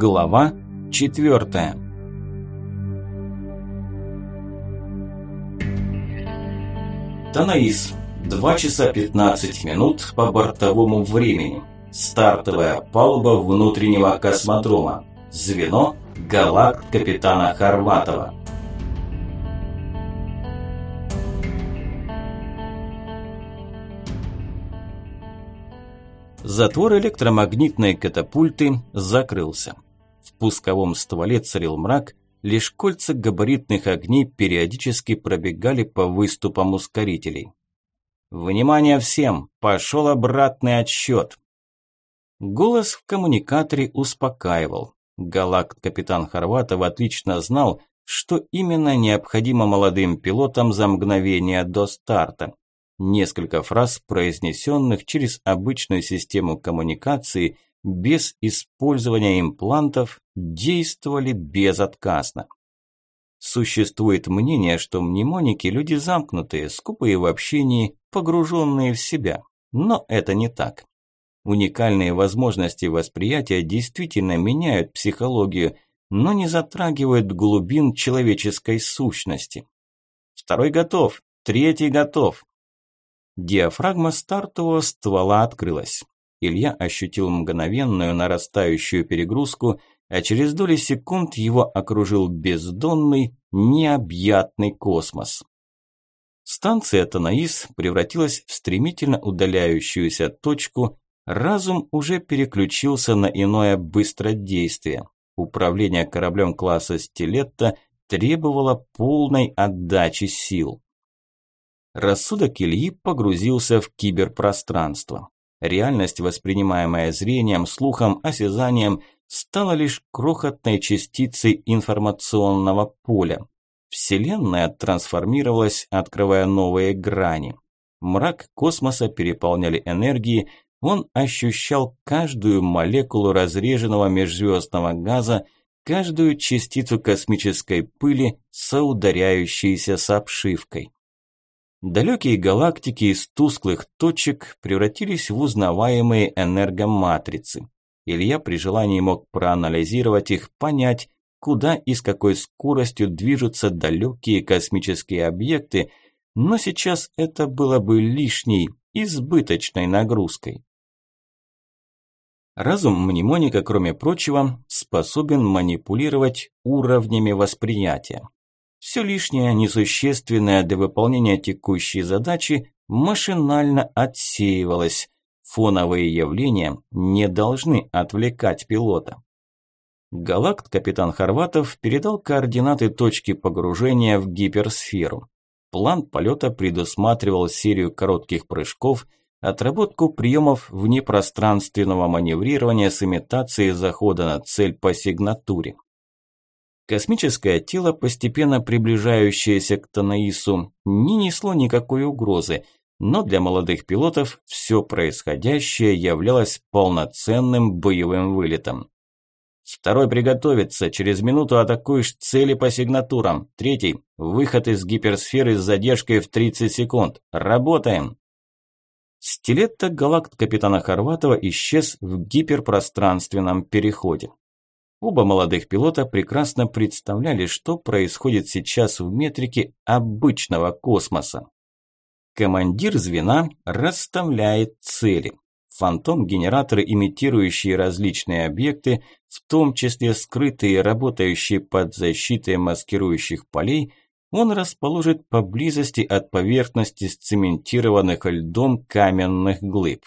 Глава четвертая. Танаис. 2 часа 15 минут по бортовому времени. Стартовая палуба внутреннего космодрома. Звено Галакт капитана Харватова. Затвор электромагнитной катапульты закрылся. Пусковом стволе царил мрак, лишь кольца габаритных огней периодически пробегали по выступам ускорителей. «Внимание всем! Пошел обратный отсчет!» Голос в коммуникаторе успокаивал. Галакт-капитан Хорватов отлично знал, что именно необходимо молодым пилотам за мгновение до старта. Несколько фраз, произнесенных через обычную систему коммуникации, без использования имплантов, действовали безотказно. Существует мнение, что мнемоники – люди замкнутые, скупые в общении, погруженные в себя. Но это не так. Уникальные возможности восприятия действительно меняют психологию, но не затрагивают глубин человеческой сущности. Второй готов, третий готов. Диафрагма стартового ствола открылась. Илья ощутил мгновенную нарастающую перегрузку, а через доли секунд его окружил бездонный, необъятный космос. Станция Танаис превратилась в стремительно удаляющуюся точку, разум уже переключился на иное быстродействие. Управление кораблем класса «Стилетто» требовало полной отдачи сил. Рассудок Ильи погрузился в киберпространство. Реальность, воспринимаемая зрением, слухом, осязанием, стала лишь крохотной частицей информационного поля. Вселенная трансформировалась, открывая новые грани. Мрак космоса переполняли энергии, он ощущал каждую молекулу разреженного межзвездного газа, каждую частицу космической пыли, соударяющейся с обшивкой. Далекие галактики из тусклых точек превратились в узнаваемые энергоматрицы. Илья при желании мог проанализировать их, понять, куда и с какой скоростью движутся далекие космические объекты, но сейчас это было бы лишней, избыточной нагрузкой. Разум мнемоника, кроме прочего, способен манипулировать уровнями восприятия. Все лишнее, несущественное для выполнения текущей задачи машинально отсеивалось. Фоновые явления не должны отвлекать пилота. Галакт капитан Хорватов передал координаты точки погружения в гиперсферу. План полета предусматривал серию коротких прыжков, отработку приемов внепространственного маневрирования с имитацией захода на цель по сигнатуре. Космическое тело, постепенно приближающееся к Танаису, не несло никакой угрозы, но для молодых пилотов все происходящее являлось полноценным боевым вылетом. Второй приготовиться, через минуту атакуешь цели по сигнатурам. Третий – выход из гиперсферы с задержкой в 30 секунд. Работаем! Стилетто галакт капитана Хорватова исчез в гиперпространственном переходе. Оба молодых пилота прекрасно представляли, что происходит сейчас в метрике обычного космоса. Командир звена расставляет цели. Фантом-генераторы, имитирующие различные объекты, в том числе скрытые, работающие под защитой маскирующих полей, он расположит поблизости от поверхности сцементированных льдом каменных глыб.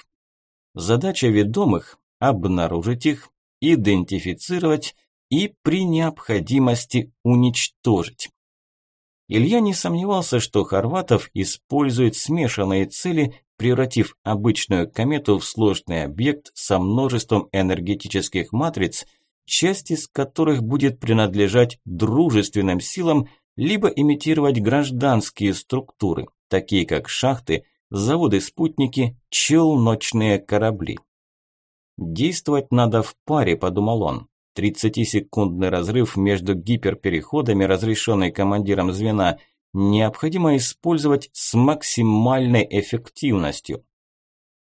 Задача ведомых – обнаружить их, идентифицировать и при необходимости уничтожить. Илья не сомневался, что Хорватов использует смешанные цели, превратив обычную комету в сложный объект со множеством энергетических матриц, часть из которых будет принадлежать дружественным силам, либо имитировать гражданские структуры, такие как шахты, заводы-спутники, челночные корабли. Действовать надо в паре, подумал он. 30-секундный разрыв между гиперпереходами, разрешенный командиром звена, необходимо использовать с максимальной эффективностью.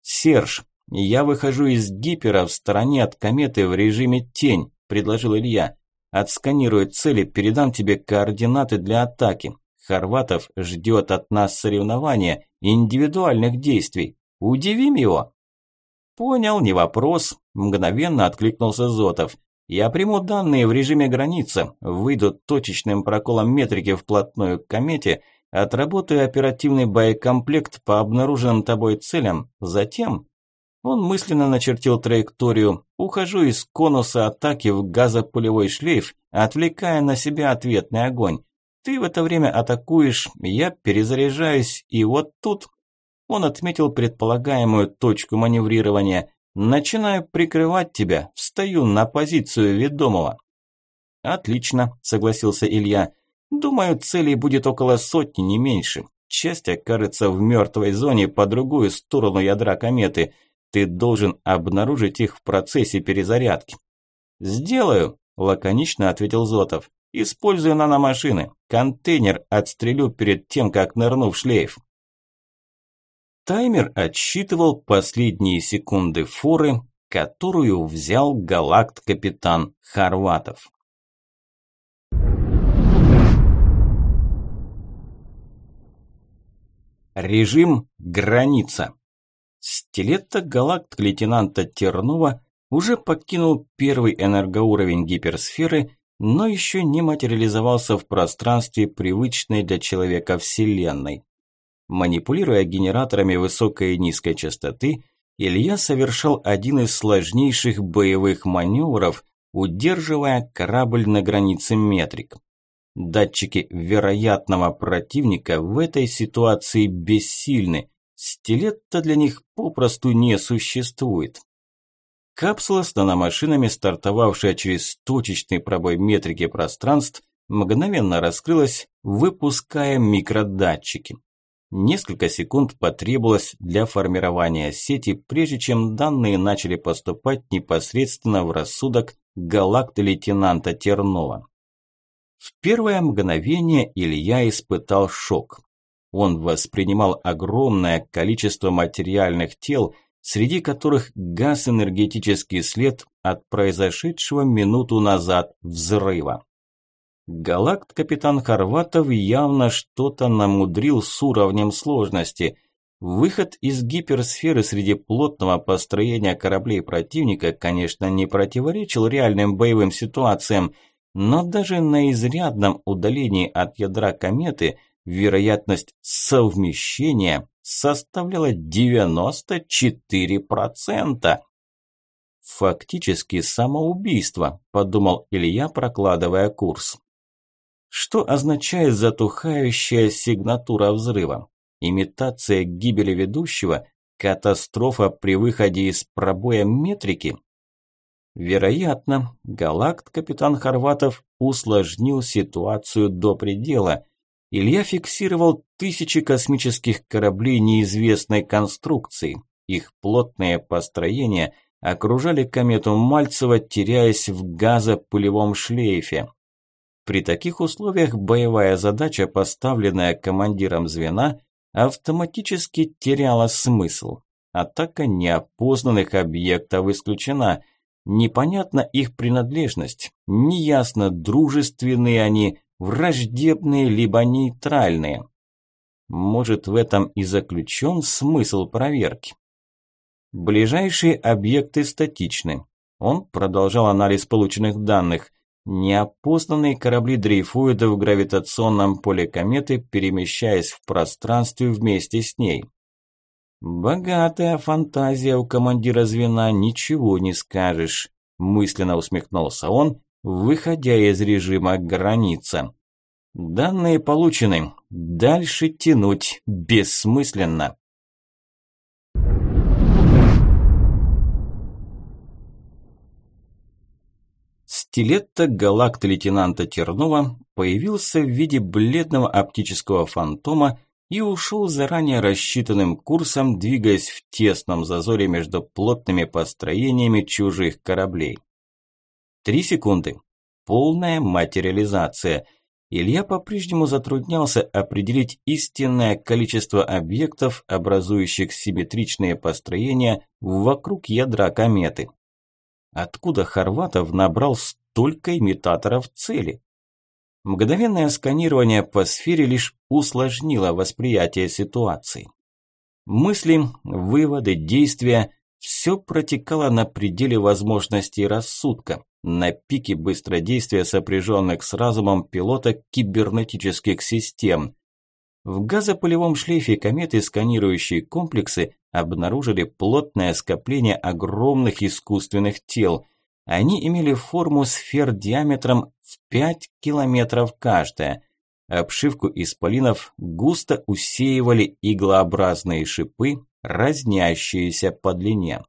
«Серж, я выхожу из гипера в стороне от кометы в режиме тень. предложил Илья. «Отсканируй цели, передам тебе координаты для атаки. Хорватов ждет от нас соревнования, индивидуальных действий. Удивим его». «Понял, не вопрос», – мгновенно откликнулся Зотов. «Я приму данные в режиме границы, выйду точечным проколом метрики вплотную к комете – Отработаю оперативный боекомплект по обнаруженным тобой целям. Затем он мысленно начертил траекторию. Ухожу из конуса атаки в газопулевой шлейф, отвлекая на себя ответный огонь. Ты в это время атакуешь, я перезаряжаюсь, и вот тут он отметил предполагаемую точку маневрирования. Начинаю прикрывать тебя, встаю на позицию ведомого. Отлично, согласился Илья. Думаю, целей будет около сотни, не меньше. Часть окажется в мертвой зоне по другую сторону ядра кометы. Ты должен обнаружить их в процессе перезарядки. «Сделаю», – лаконично ответил Зотов. «Использую наномашины. Контейнер отстрелю перед тем, как нырну в шлейф». Таймер отсчитывал последние секунды форы, которую взял галакт-капитан Хорватов. Режим «Граница». Стилетто галакт лейтенанта Тернова уже покинул первый энергоуровень гиперсферы, но еще не материализовался в пространстве привычной для человека Вселенной. Манипулируя генераторами высокой и низкой частоты, Илья совершал один из сложнейших боевых маневров, удерживая корабль на границе метрик. Датчики вероятного противника в этой ситуации бессильны. Стилетта для них попросту не существует. Капсула с наномашинами, стартовавшая через точечный пробой метрики пространств, мгновенно раскрылась, выпуская микродатчики. Несколько секунд потребовалось для формирования сети, прежде чем данные начали поступать непосредственно в рассудок галакт-лейтенанта Тернова. В первое мгновение Илья испытал шок. Он воспринимал огромное количество материальных тел, среди которых газ энергетический след от произошедшего минуту назад взрыва. Галакт-капитан Хорватов явно что-то намудрил с уровнем сложности. Выход из гиперсферы среди плотного построения кораблей противника, конечно, не противоречил реальным боевым ситуациям – но даже на изрядном удалении от ядра кометы вероятность совмещения составляла 94%. Фактически самоубийство, подумал Илья, прокладывая курс. Что означает затухающая сигнатура взрыва? Имитация гибели ведущего? Катастрофа при выходе из пробоя метрики? Вероятно, галакт-капитан Хорватов усложнил ситуацию до предела. Илья фиксировал тысячи космических кораблей неизвестной конструкции. Их плотные построения окружали комету Мальцева, теряясь в газопылевом шлейфе. При таких условиях боевая задача, поставленная командиром звена, автоматически теряла смысл. Атака неопознанных объектов исключена – Непонятна их принадлежность, неясно, дружественные они, враждебные либо нейтральные. Может, в этом и заключен смысл проверки. Ближайшие объекты статичны. Он продолжал анализ полученных данных. Неопознанные корабли дрейфуют в гравитационном поле кометы, перемещаясь в пространстве вместе с ней. «Богатая фантазия у командира звена, ничего не скажешь», мысленно усмехнулся он, выходя из режима граница. «Данные получены. Дальше тянуть бессмысленно». Стилетто галакт лейтенанта Тернова появился в виде бледного оптического фантома, и ушел заранее рассчитанным курсом, двигаясь в тесном зазоре между плотными построениями чужих кораблей. Три секунды. Полная материализация. Илья по-прежнему затруднялся определить истинное количество объектов, образующих симметричные построения вокруг ядра кометы. Откуда Хорватов набрал столько имитаторов цели? Мгновенное сканирование по сфере лишь усложнило восприятие ситуации. Мысли, выводы, действия – все протекало на пределе возможностей рассудка, на пике быстродействия сопряженных с разумом пилота кибернетических систем. В газопылевом шлейфе кометы сканирующие комплексы обнаружили плотное скопление огромных искусственных тел. Они имели форму сфер диаметром в 5 километров каждая. Обшивку исполинов густо усеивали иглообразные шипы, разнящиеся по длине.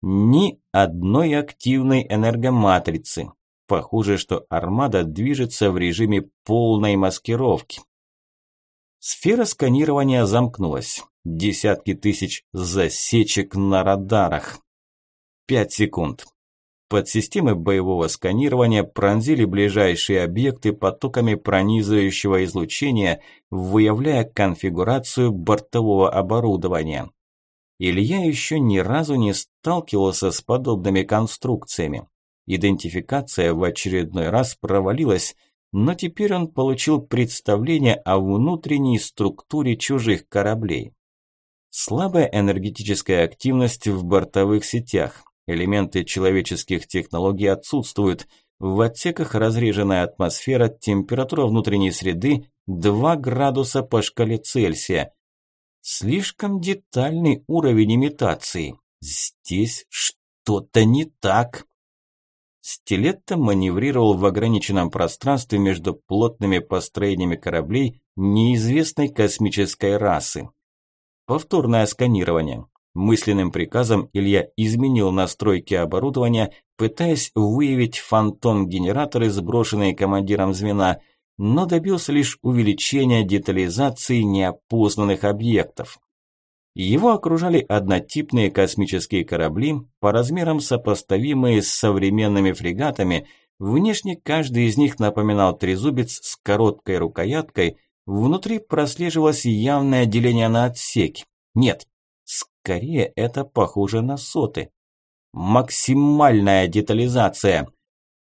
Ни одной активной энергоматрицы. Похоже, что армада движется в режиме полной маскировки. Сфера сканирования замкнулась. Десятки тысяч засечек на радарах. Пять секунд. Подсистемы боевого сканирования пронзили ближайшие объекты потоками пронизывающего излучения, выявляя конфигурацию бортового оборудования. Илья еще ни разу не сталкивался с подобными конструкциями. Идентификация в очередной раз провалилась, но теперь он получил представление о внутренней структуре чужих кораблей. Слабая энергетическая активность в бортовых сетях. Элементы человеческих технологий отсутствуют. В отсеках разреженная атмосфера, температура внутренней среды 2 градуса по шкале Цельсия. Слишком детальный уровень имитации. Здесь что-то не так. Стилетто маневрировал в ограниченном пространстве между плотными построениями кораблей неизвестной космической расы. Повторное сканирование. Мысленным приказом Илья изменил настройки оборудования, пытаясь выявить фантом-генераторы, сброшенные командиром звена, но добился лишь увеличения детализации неопознанных объектов. Его окружали однотипные космические корабли, по размерам сопоставимые с современными фрегатами, внешне каждый из них напоминал трезубец с короткой рукояткой – Внутри прослеживалось явное деление на отсеки. Нет, скорее это похоже на соты. Максимальная детализация.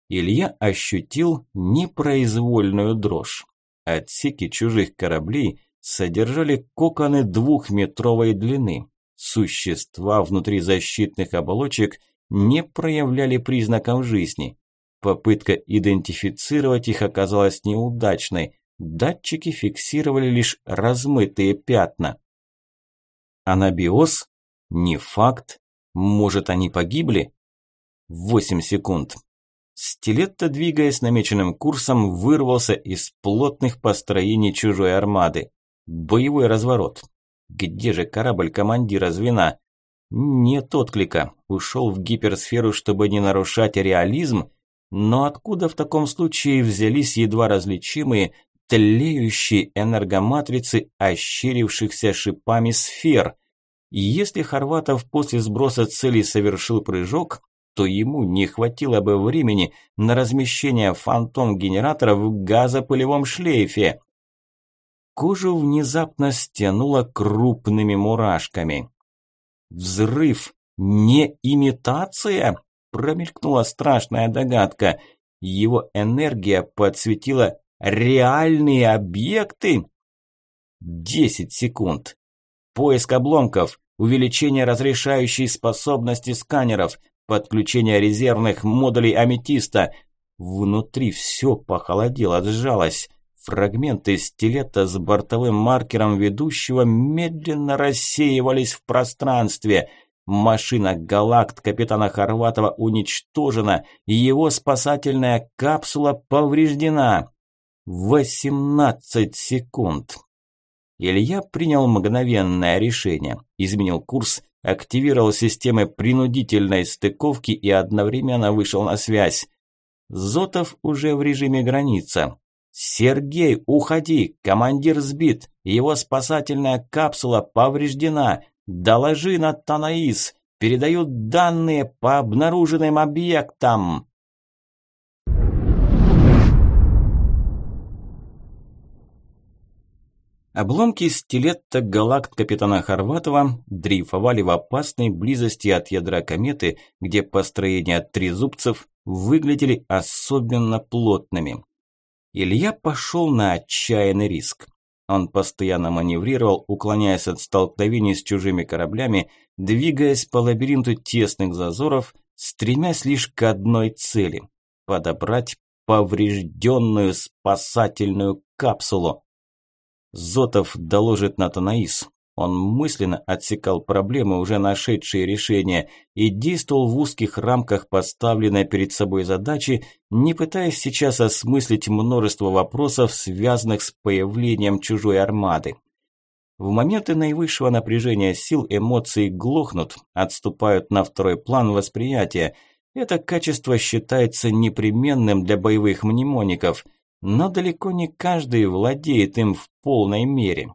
Илья ощутил непроизвольную дрожь. Отсеки чужих кораблей содержали коконы двухметровой длины. Существа внутри защитных оболочек не проявляли признаков жизни. Попытка идентифицировать их оказалась неудачной. Датчики фиксировали лишь размытые пятна. Анабиоз? Не факт. Может, они погибли? Восемь секунд. Стилетто, двигаясь намеченным курсом, вырвался из плотных построений чужой армады. Боевой разворот. Где же корабль командира звена? Нет отклика. Ушел в гиперсферу, чтобы не нарушать реализм. Но откуда в таком случае взялись едва различимые, тлеющие энергоматрицы ощерившихся шипами сфер. Если Хорватов после сброса цели совершил прыжок, то ему не хватило бы времени на размещение фантом-генератора в газопылевом шлейфе. Кожу внезапно стянуло крупными мурашками. «Взрыв! Не имитация?» – промелькнула страшная догадка. Его энергия подсветила Реальные объекты? 10 секунд. Поиск обломков, увеличение разрешающей способности сканеров, подключение резервных модулей аметиста. Внутри все похолодело, сжалось. Фрагменты стилета с бортовым маркером ведущего медленно рассеивались в пространстве. Машина «Галакт» капитана Хорватова уничтожена, его спасательная капсула повреждена. 18 секунд. Илья принял мгновенное решение, изменил курс, активировал системы принудительной стыковки и одновременно вышел на связь. Зотов уже в режиме граница. «Сергей, уходи! Командир сбит! Его спасательная капсула повреждена! Доложи на Танаис! Передают данные по обнаруженным объектам!» Обломки стилета галакт капитана Хорватова дрейфовали в опасной близости от ядра кометы, где построения трезубцев выглядели особенно плотными. Илья пошел на отчаянный риск. Он постоянно маневрировал, уклоняясь от столкновений с чужими кораблями, двигаясь по лабиринту тесных зазоров, стремясь лишь к одной цели – подобрать поврежденную спасательную капсулу. Зотов доложит на Танаис. Он мысленно отсекал проблемы, уже нашедшие решение, и действовал в узких рамках поставленной перед собой задачи, не пытаясь сейчас осмыслить множество вопросов, связанных с появлением чужой армады. В моменты наивысшего напряжения сил эмоции глохнут, отступают на второй план восприятия. Это качество считается непременным для боевых мнемоников – но далеко не каждый владеет им в полной мере.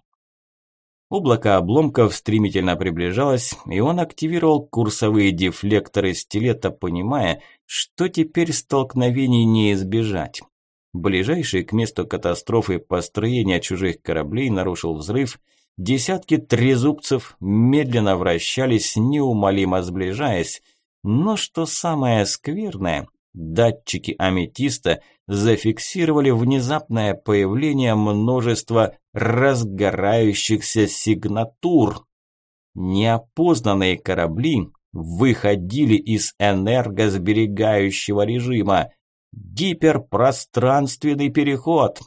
Облако обломков стремительно приближалось, и он активировал курсовые дефлекторы стилета, понимая, что теперь столкновений не избежать. Ближайший к месту катастрофы построения чужих кораблей нарушил взрыв, десятки трезубцев медленно вращались, неумолимо сближаясь, но что самое скверное – Датчики аметиста зафиксировали внезапное появление множества разгорающихся сигнатур. Неопознанные корабли выходили из энергосберегающего режима. Гиперпространственный переход.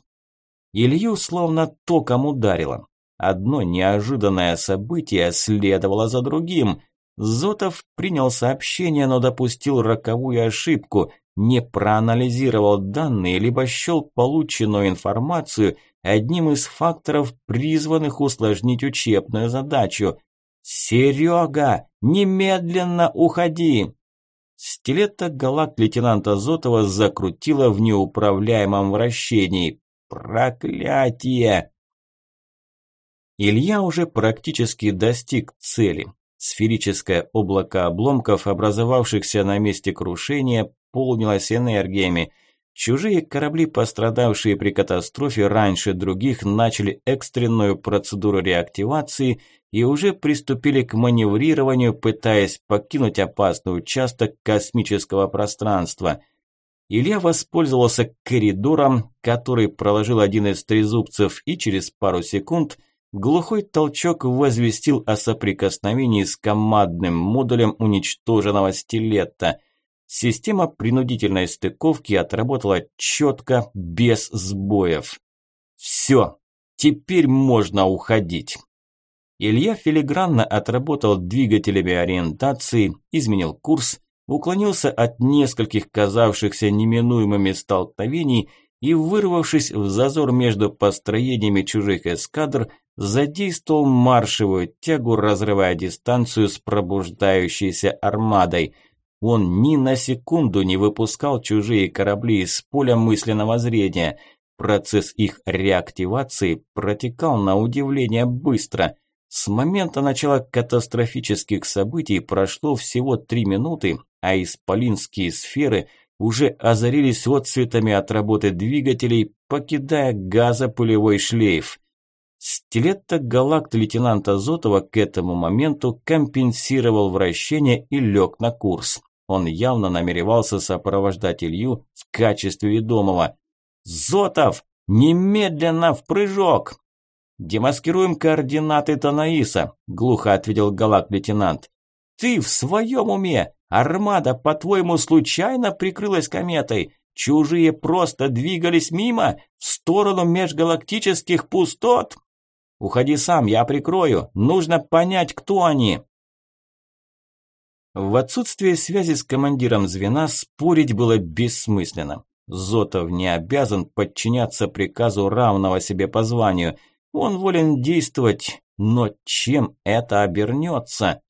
Илью словно током ударило. Одно неожиданное событие следовало за другим. Зотов принял сообщение, но допустил роковую ошибку не проанализировал данные, либо счел полученную информацию одним из факторов, призванных усложнить учебную задачу. «Серега, немедленно уходи!» Стилета галак лейтенанта Зотова закрутила в неуправляемом вращении. «Проклятие!» Илья уже практически достиг цели. Сферическое облако обломков, образовавшихся на месте крушения, полнилось энергиями. Чужие корабли, пострадавшие при катастрофе раньше других, начали экстренную процедуру реактивации и уже приступили к маневрированию, пытаясь покинуть опасный участок космического пространства. Илья воспользовался коридором, который проложил один из трезубцев, и через пару секунд – Глухой толчок возвестил о соприкосновении с командным модулем уничтоженного стилета. Система принудительной стыковки отработала четко, без сбоев. Все, теперь можно уходить. Илья филигранно отработал двигателями ориентации, изменил курс, уклонился от нескольких казавшихся неминуемыми столкновений и, вырвавшись в зазор между построениями чужих эскадр, задействовал маршевую тягу, разрывая дистанцию с пробуждающейся армадой. Он ни на секунду не выпускал чужие корабли из поля мысленного зрения. Процесс их реактивации протекал на удивление быстро. С момента начала катастрофических событий прошло всего три минуты, а исполинские сферы уже озарились отцветами от работы двигателей, покидая газопылевой шлейф. Стилетто галакт лейтенанта Зотова к этому моменту компенсировал вращение и лег на курс. Он явно намеревался сопровождать Илью в качестве ведомого. «Зотов, немедленно в прыжок!» «Демаскируем координаты Танаиса», – глухо ответил галакт лейтенант. «Ты в своем уме? Армада, по-твоему, случайно прикрылась кометой? Чужие просто двигались мимо, в сторону межгалактических пустот?» Уходи сам, я прикрою. Нужно понять, кто они. В отсутствие связи с командиром звена спорить было бессмысленно. Зотов не обязан подчиняться приказу равного себе по званию. Он волен действовать, но чем это обернется?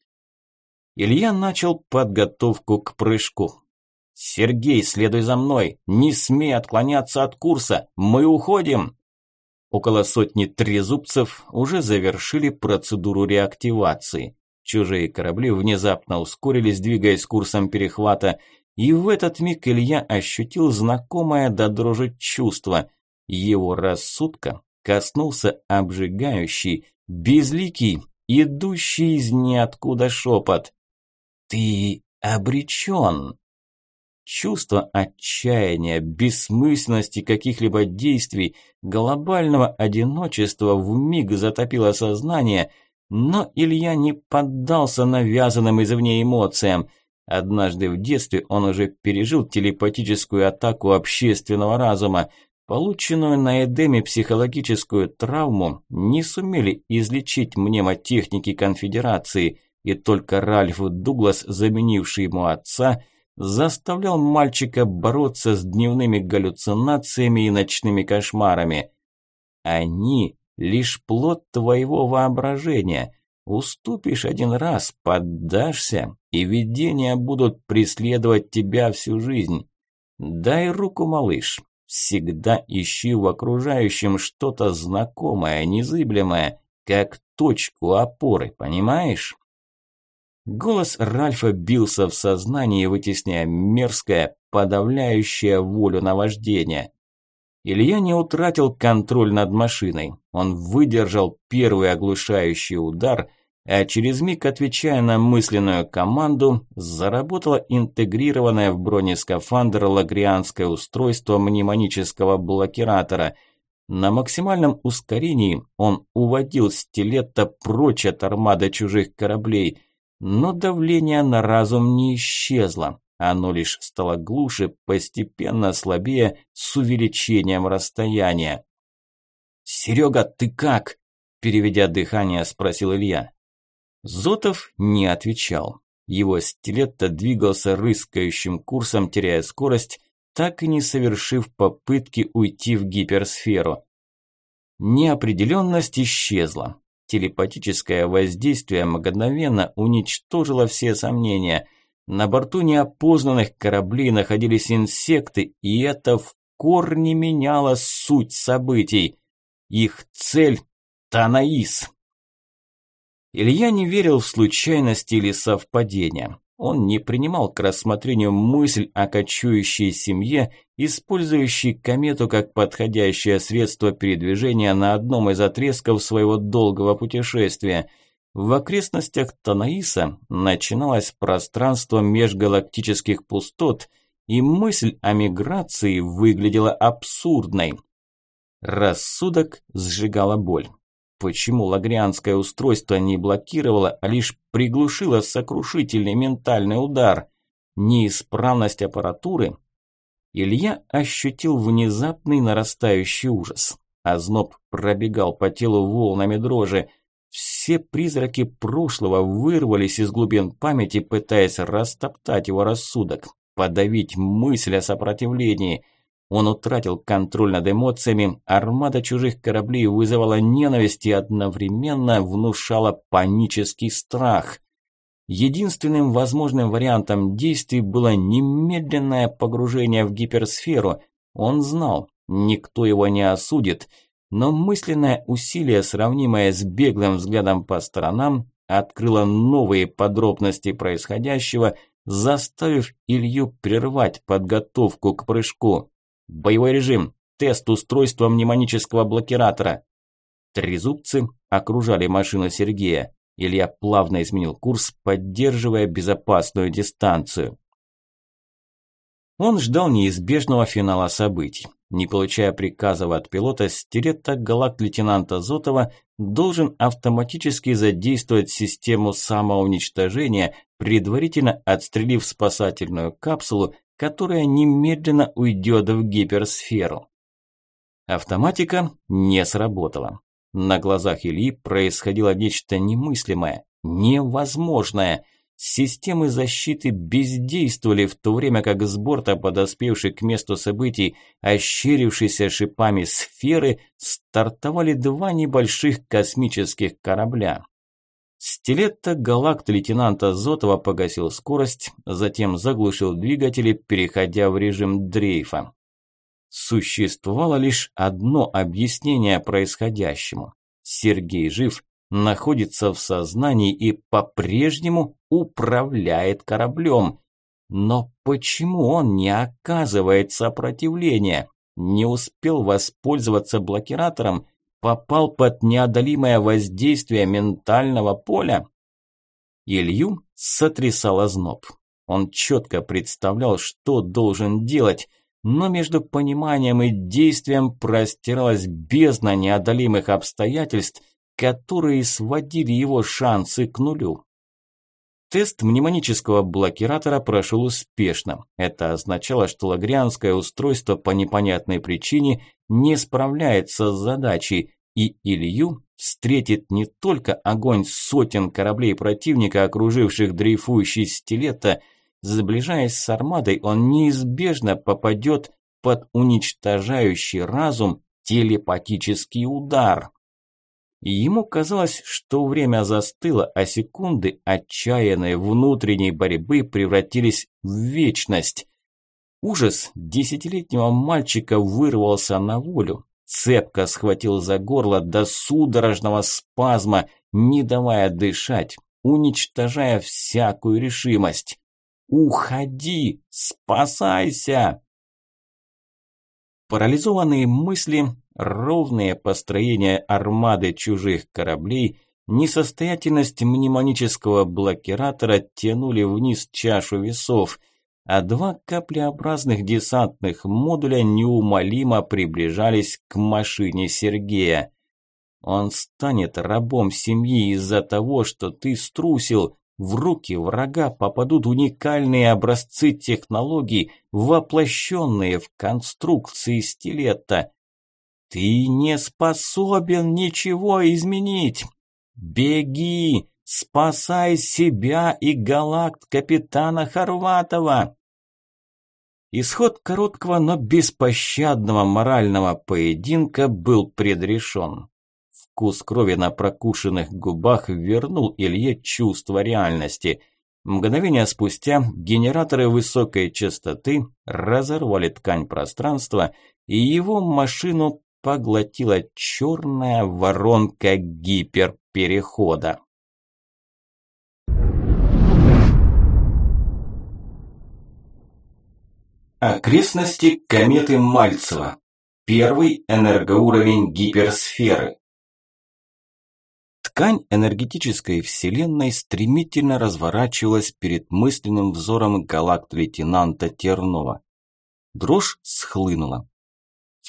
Илья начал подготовку к прыжку. «Сергей, следуй за мной! Не смей отклоняться от курса! Мы уходим!» Около сотни трезубцев уже завершили процедуру реактивации. Чужие корабли внезапно ускорились, двигаясь курсом перехвата, и в этот миг Илья ощутил знакомое до дрожи чувство. Его рассудка коснулся обжигающий, безликий, идущий из ниоткуда шепот. «Ты обречен!» Чувство отчаяния, бессмысленности каких-либо действий, глобального одиночества вмиг затопило сознание, но Илья не поддался навязанным извне эмоциям. Однажды в детстве он уже пережил телепатическую атаку общественного разума. Полученную на Эдеме психологическую травму не сумели излечить мнемотехники конфедерации, и только Ральф Дуглас, заменивший ему отца, заставлял мальчика бороться с дневными галлюцинациями и ночными кошмарами. Они лишь плод твоего воображения. Уступишь один раз, поддашься, и видения будут преследовать тебя всю жизнь. Дай руку, малыш. Всегда ищи в окружающем что-то знакомое, незыблемое, как точку опоры, понимаешь? Голос Ральфа бился в сознании, вытесняя мерзкое, подавляющее волю наваждение. Илья не утратил контроль над машиной. Он выдержал первый оглушающий удар, а через миг, отвечая на мысленную команду, заработало интегрированное в бронескафандр лагрианское устройство мнемонического блокиратора. На максимальном ускорении он уводил стилетто прочь от армады чужих кораблей – но давление на разум не исчезло. Оно лишь стало глуше, постепенно слабее, с увеличением расстояния. «Серега, ты как?» – переведя дыхание, спросил Илья. Зотов не отвечал. Его стилетто двигался рыскающим курсом, теряя скорость, так и не совершив попытки уйти в гиперсферу. Неопределенность исчезла. Телепатическое воздействие мгновенно уничтожило все сомнения. На борту неопознанных кораблей находились инсекты, и это в корне меняло суть событий. Их цель – Танаис. Илья не верил в случайности или совпадения. Он не принимал к рассмотрению мысль о кочующей семье, использующей комету как подходящее средство передвижения на одном из отрезков своего долгого путешествия. В окрестностях Танаиса начиналось пространство межгалактических пустот, и мысль о миграции выглядела абсурдной. Рассудок сжигала боль. Почему лагрианское устройство не блокировало, а лишь приглушило сокрушительный ментальный удар? Неисправность аппаратуры? Илья ощутил внезапный нарастающий ужас. Озноб пробегал по телу волнами дрожи. Все призраки прошлого вырвались из глубин памяти, пытаясь растоптать его рассудок, подавить мысль о сопротивлении – он утратил контроль над эмоциями, армада чужих кораблей вызывала ненависть и одновременно внушала панический страх. Единственным возможным вариантом действий было немедленное погружение в гиперсферу. Он знал, никто его не осудит, но мысленное усилие, сравнимое с беглым взглядом по сторонам, открыло новые подробности происходящего, заставив Илью прервать подготовку к прыжку. Боевой режим. Тест устройства мнемонического блокиратора. Трезубцы окружали машину Сергея. Илья плавно изменил курс, поддерживая безопасную дистанцию. Он ждал неизбежного финала событий. Не получая приказов от пилота, стерета галакт лейтенанта Зотова должен автоматически задействовать систему самоуничтожения, предварительно отстрелив спасательную капсулу которая немедленно уйдет в гиперсферу. Автоматика не сработала. На глазах Ильи происходило нечто немыслимое, невозможное. Системы защиты бездействовали в то время, как с борта, подоспевший к месту событий, ощерившиеся шипами сферы, стартовали два небольших космических корабля. Стилетто галакт лейтенанта Зотова погасил скорость, затем заглушил двигатели, переходя в режим дрейфа. Существовало лишь одно объяснение происходящему. Сергей жив, находится в сознании и по-прежнему управляет кораблем. Но почему он не оказывает сопротивления? Не успел воспользоваться блокиратором? Попал под неодолимое воздействие ментального поля? Илью сотрясал озноб. Он четко представлял, что должен делать, но между пониманием и действием простиралась бездна неодолимых обстоятельств, которые сводили его шансы к нулю. Тест мнемонического блокиратора прошел успешно. Это означало, что лагрианское устройство по непонятной причине не справляется с задачей, и Илью встретит не только огонь сотен кораблей противника, окруживших дрейфующий стилета, Сближаясь с армадой, он неизбежно попадет под уничтожающий разум телепатический удар. И ему казалось, что время застыло, а секунды отчаянной внутренней борьбы превратились в вечность. Ужас десятилетнего мальчика вырвался на волю, цепко схватил за горло до судорожного спазма, не давая дышать, уничтожая всякую решимость. «Уходи! Спасайся!» Парализованные мысли, ровные построения армады чужих кораблей, несостоятельность мнемонического блокиратора тянули вниз чашу весов, а два каплеобразных десантных модуля неумолимо приближались к машине Сергея. Он станет рабом семьи из-за того, что ты струсил, в руки врага попадут уникальные образцы технологий, воплощенные в конструкции стилета. Ты не способен ничего изменить. Беги, спасай себя и галакт капитана Хорватова. Исход короткого, но беспощадного морального поединка был предрешен. Вкус крови на прокушенных губах вернул Илье чувство реальности. Мгновение спустя генераторы высокой частоты разорвали ткань пространства, и его машину поглотила черная воронка гиперперехода. Окрестности кометы Мальцева. Первый энергоуровень гиперсферы. Ткань энергетической вселенной стремительно разворачивалась перед мысленным взором галакт-лейтенанта Тернова. Дрожь схлынула.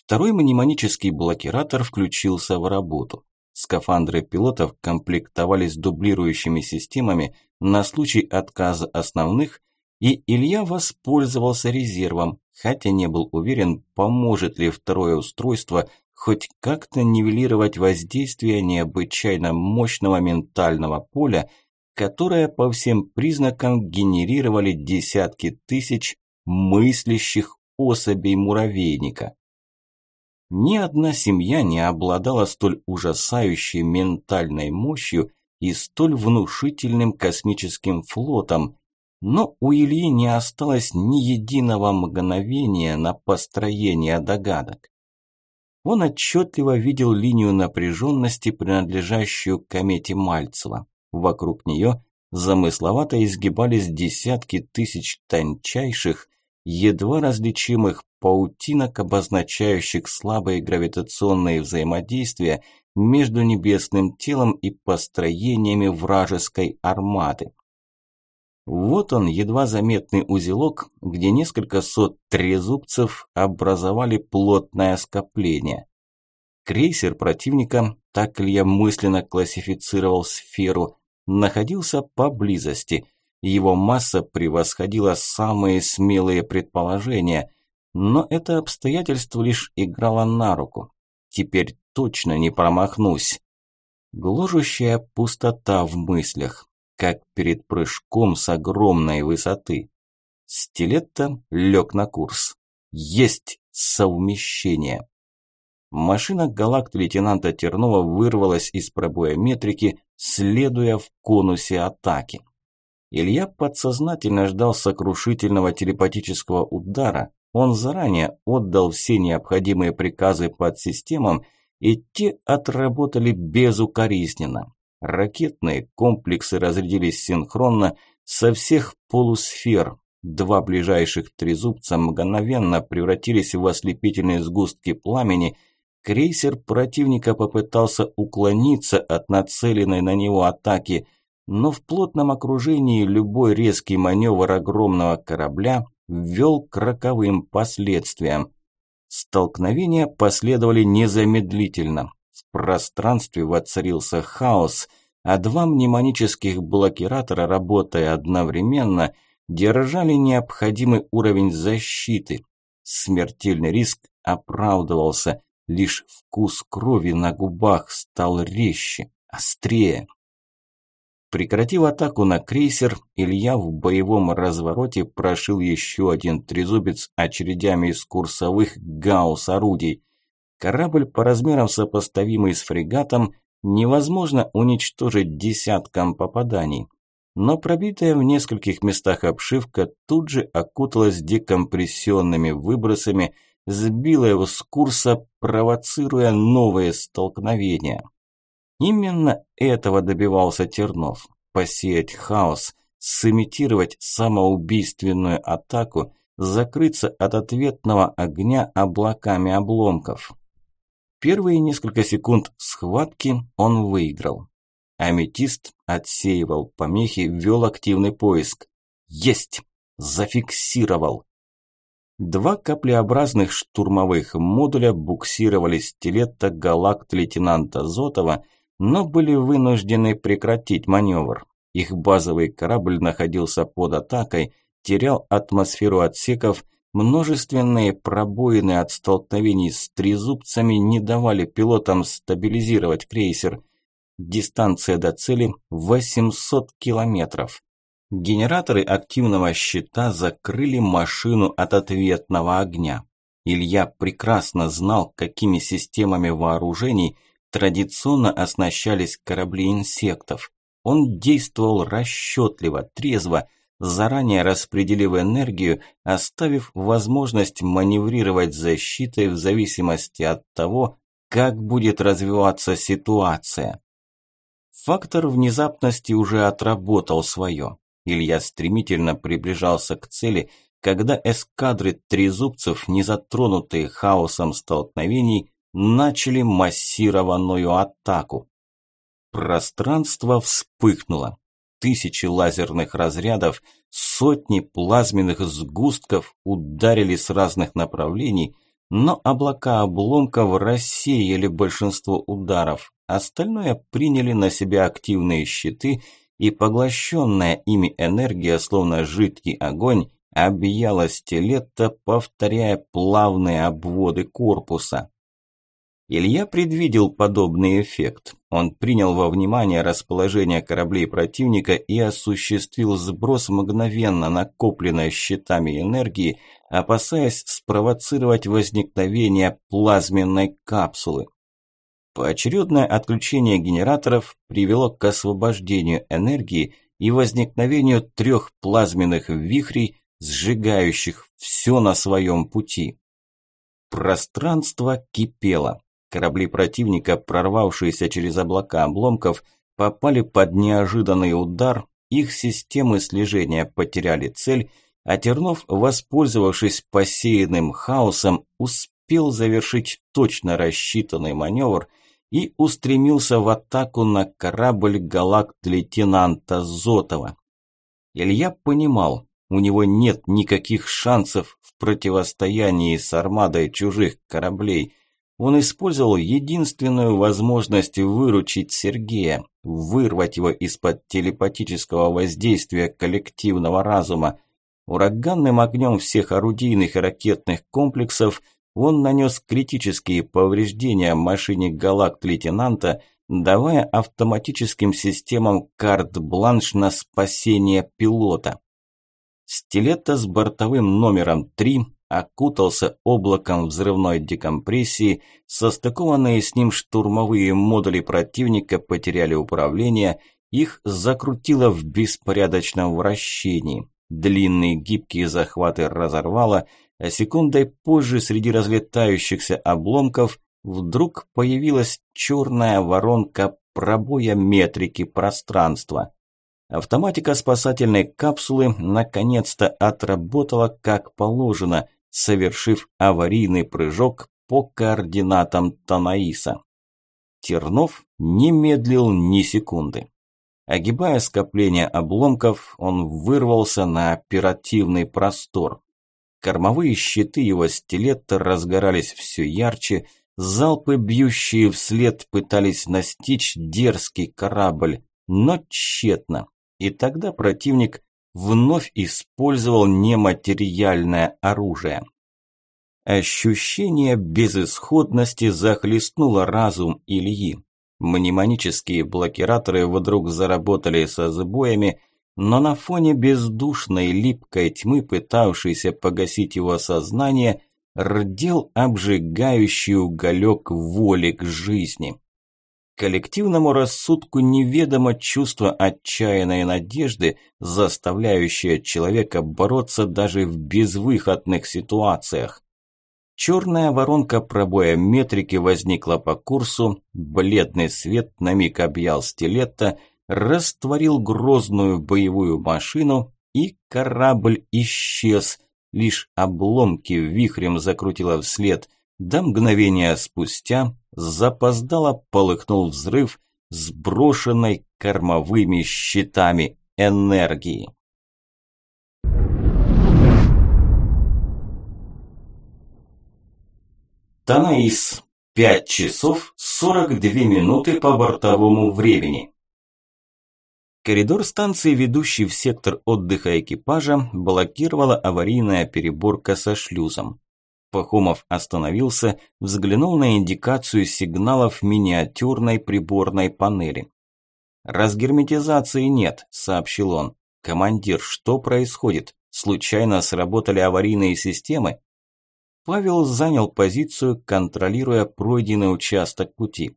Второй мнемонический блокиратор включился в работу. Скафандры пилотов комплектовались дублирующими системами на случай отказа основных, и Илья воспользовался резервом, хотя не был уверен, поможет ли второе устройство хоть как-то нивелировать воздействие необычайно мощного ментального поля, которое по всем признакам генерировали десятки тысяч мыслящих особей муравейника. Ни одна семья не обладала столь ужасающей ментальной мощью и столь внушительным космическим флотом, но у Ильи не осталось ни единого мгновения на построение догадок. Он отчетливо видел линию напряженности, принадлежащую комете Мальцева. Вокруг нее замысловато изгибались десятки тысяч тончайших, едва различимых паутинок, обозначающих слабые гравитационные взаимодействия между небесным телом и построениями вражеской армады. Вот он, едва заметный узелок, где несколько сот трезубцев образовали плотное скопление. Крейсер противника, так Илья мысленно классифицировал сферу, находился поблизости. Его масса превосходила самые смелые предположения, но это обстоятельство лишь играло на руку. Теперь точно не промахнусь. Гложущая пустота в мыслях как перед прыжком с огромной высоты. Стилетто лег на курс. Есть совмещение. Машина галакт лейтенанта Тернова вырвалась из пробоя метрики, следуя в конусе атаки. Илья подсознательно ждал сокрушительного телепатического удара. Он заранее отдал все необходимые приказы под системам, и те отработали безукоризненно. Ракетные комплексы разрядились синхронно со всех полусфер. Два ближайших трезубца мгновенно превратились в ослепительные сгустки пламени, Крейсер противника попытался уклониться от нацеленной на него атаки, но в плотном окружении любой резкий маневр огромного корабля ввел к роковым последствиям. Столкновения последовали незамедлительно. В пространстве воцарился хаос, а два мнемонических блокиратора, работая одновременно, держали необходимый уровень защиты. Смертельный риск оправдывался, Лишь вкус крови на губах стал резче, острее. Прекратив атаку на крейсер, Илья в боевом развороте прошил еще один трезубец очередями из курсовых гаусс-орудий. Корабль по размерам сопоставимый с фрегатом невозможно уничтожить десятком попаданий. Но пробитая в нескольких местах обшивка тут же окуталась декомпрессионными выбросами – сбила его с курса, провоцируя новые столкновения. Именно этого добивался Тернов – посеять хаос, сымитировать самоубийственную атаку, закрыться от ответного огня облаками обломков. Первые несколько секунд схватки он выиграл. Аметист отсеивал помехи, вел активный поиск. Есть! Зафиксировал. Два каплеобразных штурмовых модуля буксировали стилета галакт лейтенанта Зотова, но были вынуждены прекратить маневр. Их базовый корабль находился под атакой, терял атмосферу отсеков, множественные пробоины от столкновений с трезубцами не давали пилотам стабилизировать крейсер. Дистанция до цели 800 километров. Генераторы активного щита закрыли машину от ответного огня. Илья прекрасно знал, какими системами вооружений традиционно оснащались корабли инсектов. Он действовал расчетливо, трезво, заранее распределив энергию, оставив возможность маневрировать защитой в зависимости от того, как будет развиваться ситуация. Фактор внезапности уже отработал свое. Илья стремительно приближался к цели, когда эскадры трезубцев, не затронутые хаосом столкновений, начали массированную атаку. Пространство вспыхнуло. Тысячи лазерных разрядов, сотни плазменных сгустков ударили с разных направлений, но облака обломков рассеяли большинство ударов, остальное приняли на себя активные щиты – и поглощенная ими энергия, словно жидкий огонь, объяла стилетто, повторяя плавные обводы корпуса. Илья предвидел подобный эффект. Он принял во внимание расположение кораблей противника и осуществил сброс мгновенно накопленной щитами энергии, опасаясь спровоцировать возникновение плазменной капсулы. Поочередное отключение генераторов привело к освобождению энергии и возникновению трех плазменных вихрей, сжигающих все на своем пути. Пространство кипело. Корабли противника, прорвавшиеся через облака обломков, попали под неожиданный удар, их системы слежения потеряли цель, а Тернов, воспользовавшись посеянным хаосом, успел завершить точно рассчитанный маневр – и устремился в атаку на корабль галакт лейтенанта Зотова. Илья понимал, у него нет никаких шансов в противостоянии с армадой чужих кораблей. Он использовал единственную возможность выручить Сергея, вырвать его из-под телепатического воздействия коллективного разума. Ураганным огнем всех орудийных и ракетных комплексов он нанес критические повреждения машине галакт-лейтенанта, давая автоматическим системам карт-бланш на спасение пилота. Стилетто с бортовым номером 3 окутался облаком взрывной декомпрессии, состыкованные с ним штурмовые модули противника потеряли управление, их закрутило в беспорядочном вращении. Длинные гибкие захваты разорвало, а секундой позже среди разлетающихся обломков вдруг появилась черная воронка пробоя метрики пространства. Автоматика спасательной капсулы наконец-то отработала как положено, совершив аварийный прыжок, по координатам Танаиса. Тернов не медлил ни секунды. Огибая скопление обломков, он вырвался на оперативный простор. Кормовые щиты его стилета разгорались все ярче, залпы, бьющие вслед, пытались настичь дерзкий корабль, но тщетно. И тогда противник вновь использовал нематериальное оружие. Ощущение безысходности захлестнуло разум Ильи. Мнемонические блокираторы вдруг заработали со сбоями, но на фоне бездушной липкой тьмы, пытавшейся погасить его сознание, рдел обжигающий уголек воли к жизни. Коллективному рассудку неведомо чувство отчаянной надежды, заставляющее человека бороться даже в безвыходных ситуациях. Черная воронка пробоя метрики возникла по курсу, бледный свет на миг объял стилетто, растворил грозную боевую машину, и корабль исчез, лишь обломки вихрем закрутило вслед. До мгновения спустя запоздало полыхнул взрыв сброшенной кормовыми щитами энергии. Танаис. Пять часов сорок две минуты по бортовому времени. Коридор станции, ведущий в сектор отдыха экипажа, блокировала аварийная переборка со шлюзом. Пахомов остановился, взглянул на индикацию сигналов миниатюрной приборной панели. «Разгерметизации нет», – сообщил он. «Командир, что происходит? Случайно сработали аварийные системы?» Павел занял позицию, контролируя пройденный участок пути.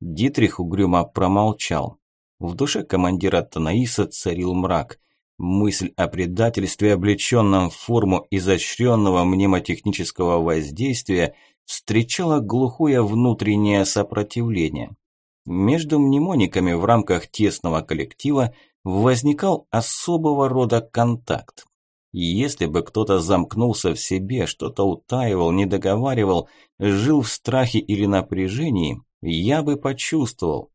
Дитрих угрюмо промолчал. В душе командира Танаиса царил мрак. Мысль о предательстве, облеченном в форму изощренного мнемотехнического воздействия, встречала глухое внутреннее сопротивление. Между мнемониками в рамках тесного коллектива возникал особого рода контакт. Если бы кто-то замкнулся в себе, что-то утаивал, не договаривал, жил в страхе или напряжении, я бы почувствовал.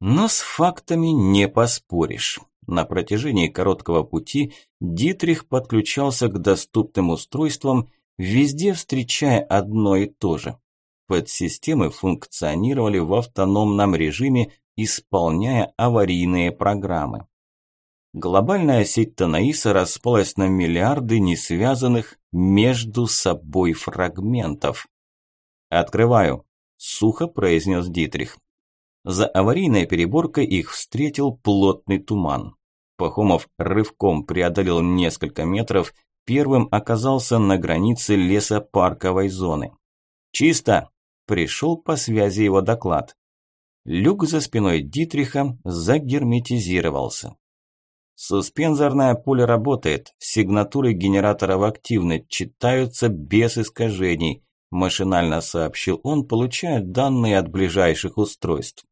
Но с фактами не поспоришь. На протяжении короткого пути Дитрих подключался к доступным устройствам, везде встречая одно и то же. Подсистемы функционировали в автономном режиме, исполняя аварийные программы. Глобальная сеть Танаиса распалась на миллиарды несвязанных между собой фрагментов. «Открываю», – сухо произнес Дитрих. За аварийной переборкой их встретил плотный туман. Пахомов рывком преодолел несколько метров, первым оказался на границе лесопарковой зоны. «Чисто!» – пришел по связи его доклад. Люк за спиной Дитриха загерметизировался. Суспензорное поле работает, сигнатуры генераторов активны, читаются без искажений, машинально сообщил он, получая данные от ближайших устройств.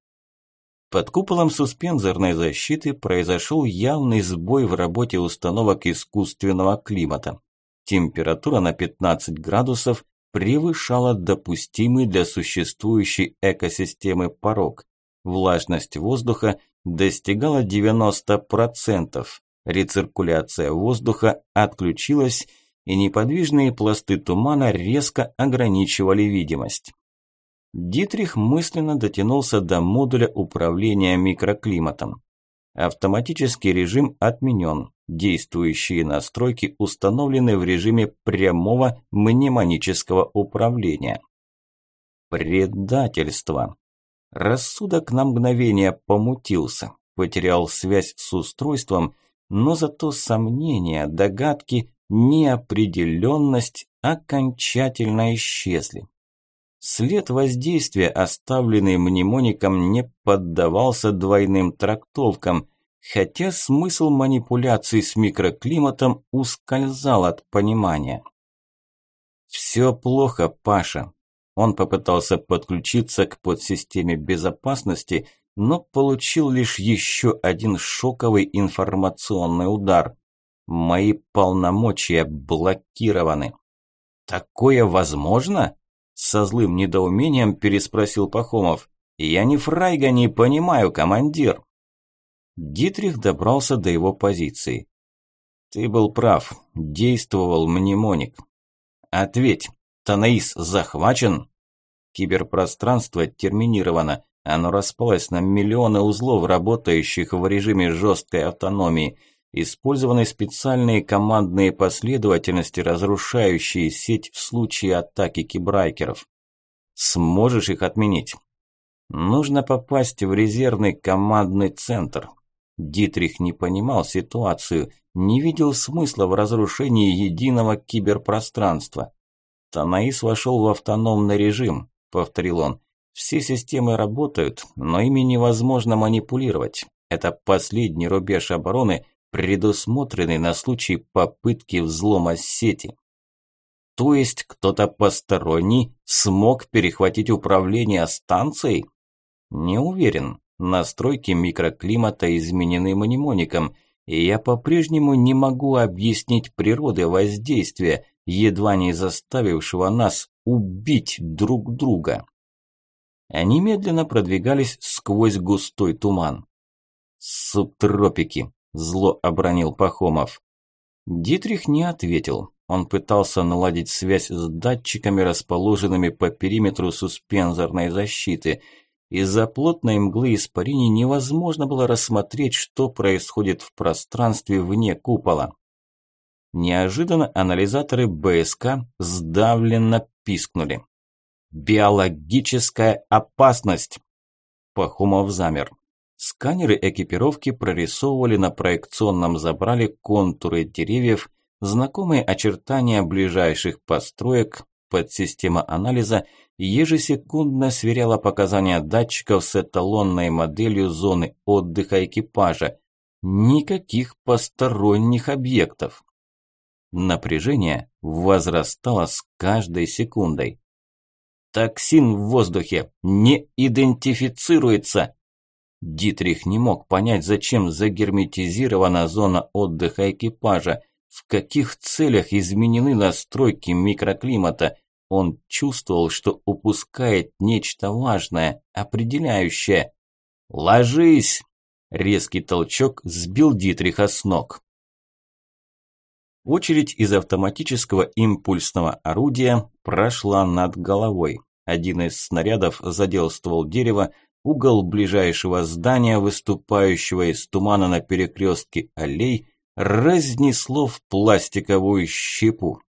Под куполом суспензорной защиты произошел явный сбой в работе установок искусственного климата. Температура на 15 градусов превышала допустимый для существующей экосистемы порог. Влажность воздуха достигала 90%. Рециркуляция воздуха отключилась, и неподвижные пласты тумана резко ограничивали видимость. Дитрих мысленно дотянулся до модуля управления микроклиматом. Автоматический режим отменен. Действующие настройки установлены в режиме прямого мнемонического управления. Предательство. Рассудок на мгновение помутился, потерял связь с устройством, но зато сомнения, догадки, неопределенность окончательно исчезли. След воздействия, оставленный мнемоником, не поддавался двойным трактовкам, хотя смысл манипуляций с микроклиматом ускользал от понимания. «Все плохо, Паша». Он попытался подключиться к подсистеме безопасности, но получил лишь еще один шоковый информационный удар. Мои полномочия блокированы. «Такое возможно?» Со злым недоумением переспросил Пахомов. «Я не фрайга не понимаю, командир». Дитрих добрался до его позиции. «Ты был прав. Действовал мнемоник. Ответь, Танаис захвачен?» Киберпространство терминировано. Оно распалось на миллионы узлов, работающих в режиме жесткой автономии. Использованы специальные командные последовательности, разрушающие сеть в случае атаки кибрайкеров. Сможешь их отменить? Нужно попасть в резервный командный центр. Дитрих не понимал ситуацию, не видел смысла в разрушении единого киберпространства. Танаис вошел в автономный режим, повторил он. Все системы работают, но ими невозможно манипулировать. Это последний рубеж обороны, предусмотренный на случай попытки взлома сети. То есть кто-то посторонний смог перехватить управление станцией? Не уверен. Настройки микроклимата изменены мнемоником, и я по-прежнему не могу объяснить природы воздействия, едва не заставившего нас убить друг друга. Они медленно продвигались сквозь густой туман. «Субтропики», Зло обронил Пахомов. Дитрих не ответил. Он пытался наладить связь с датчиками, расположенными по периметру суспензорной защиты. Из-за плотной мглы испарений невозможно было рассмотреть, что происходит в пространстве вне купола. Неожиданно анализаторы БСК сдавленно пискнули. «Биологическая опасность!» Пахомов замер. Сканеры экипировки прорисовывали на проекционном забрале контуры деревьев, знакомые очертания ближайших построек, подсистема анализа ежесекундно сверяла показания датчиков с эталонной моделью зоны отдыха экипажа. Никаких посторонних объектов. Напряжение возрастало с каждой секундой. «Токсин в воздухе не идентифицируется!» Дитрих не мог понять, зачем загерметизирована зона отдыха экипажа, в каких целях изменены настройки микроклимата. Он чувствовал, что упускает нечто важное, определяющее. «Ложись!» Резкий толчок сбил Дитриха с ног. Очередь из автоматического импульсного орудия прошла над головой. Один из снарядов задел ствол дерева, угол ближайшего здания, выступающего из тумана на перекрестке аллей, разнесло в пластиковую щепу.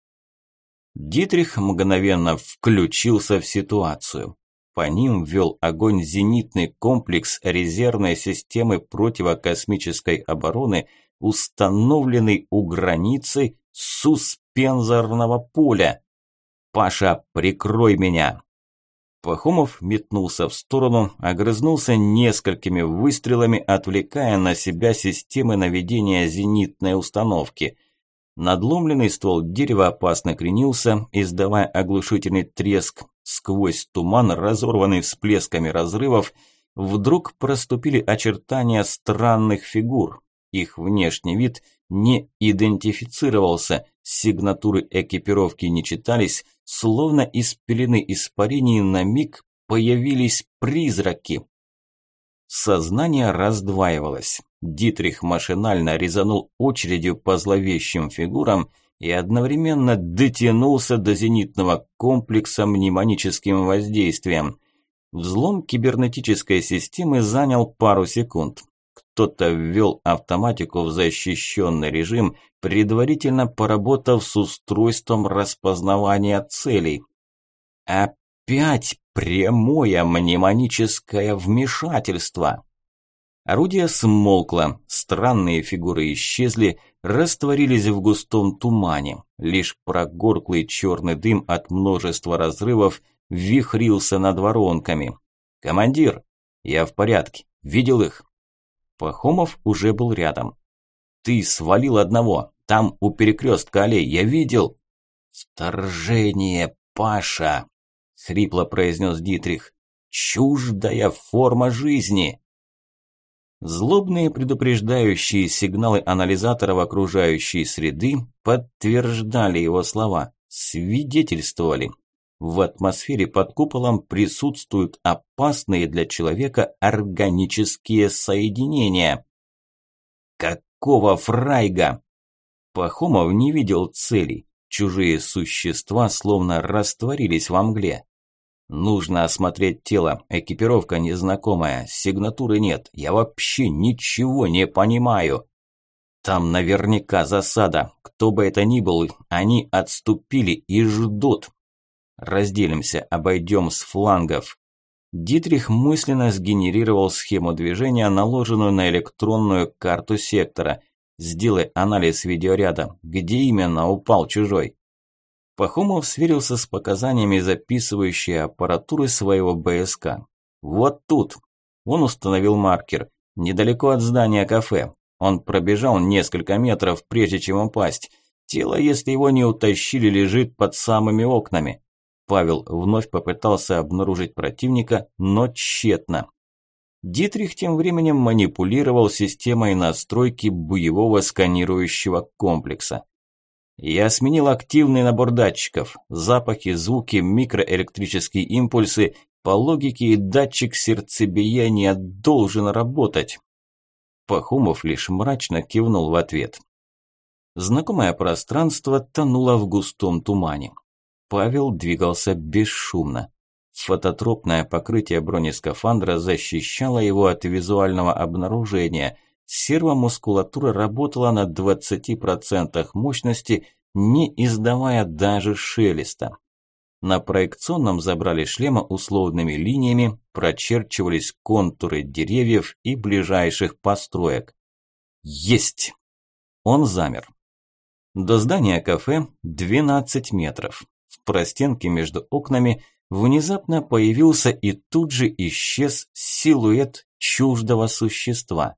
Дитрих мгновенно включился в ситуацию. По ним вел огонь зенитный комплекс резервной системы противокосмической обороны, установленный у границы суспензорного поля. «Паша, прикрой меня!» Пахомов метнулся в сторону, огрызнулся несколькими выстрелами, отвлекая на себя системы наведения зенитной установки. Надломленный ствол дерева опасно кренился, издавая оглушительный треск. Сквозь туман, разорванный всплесками разрывов, вдруг проступили очертания странных фигур. Их внешний вид не идентифицировался, сигнатуры экипировки не читались, словно из пелены испарений на миг появились призраки. Сознание раздваивалось. Дитрих машинально резанул очередью по зловещим фигурам и одновременно дотянулся до зенитного комплекса мнемоническим воздействием. Взлом кибернетической системы занял пару секунд. Кто-то ввел автоматику в защищенный режим, предварительно поработав с устройством распознавания целей. Опять прямое мнемоническое вмешательство. Орудие смолкло, странные фигуры исчезли, растворились в густом тумане. Лишь прогорклый черный дым от множества разрывов вихрился над воронками. «Командир, я в порядке. Видел их?» Пахомов уже был рядом. «Ты свалил одного. Там у перекрестка аллей. Я видел». «Вторжение, Паша!» – хрипло произнес Дитрих. «Чуждая форма жизни!» Злобные предупреждающие сигналы анализаторов окружающей среды подтверждали его слова, свидетельствовали. В атмосфере под куполом присутствуют опасные для человека органические соединения. Какого фрайга? Пахомов не видел целей. Чужие существа словно растворились во мгле. Нужно осмотреть тело, экипировка незнакомая, сигнатуры нет, я вообще ничего не понимаю. Там наверняка засада, кто бы это ни был, они отступили и ждут. Разделимся, обойдем с флангов. Дитрих мысленно сгенерировал схему движения, наложенную на электронную карту сектора. Сделай анализ видеоряда, где именно упал чужой. Пахомов сверился с показаниями записывающей аппаратуры своего БСК. Вот тут. Он установил маркер. Недалеко от здания кафе. Он пробежал несколько метров, прежде чем упасть. Тело, если его не утащили, лежит под самыми окнами. Павел вновь попытался обнаружить противника, но тщетно. Дитрих тем временем манипулировал системой настройки боевого сканирующего комплекса. Я сменил активный набор датчиков. Запахи, звуки, микроэлектрические импульсы. По логике датчик сердцебиения должен работать. Пахомов лишь мрачно кивнул в ответ. Знакомое пространство тонуло в густом тумане. Павел двигался бесшумно. Фототропное покрытие бронескафандра защищало его от визуального обнаружения – сервомускулатура работала на 20% мощности, не издавая даже шелеста. На проекционном забрали шлема условными линиями прочерчивались контуры деревьев и ближайших построек. Есть! Он замер. До здания кафе 12 метров. В простенке между окнами внезапно появился и тут же исчез силуэт чуждого существа.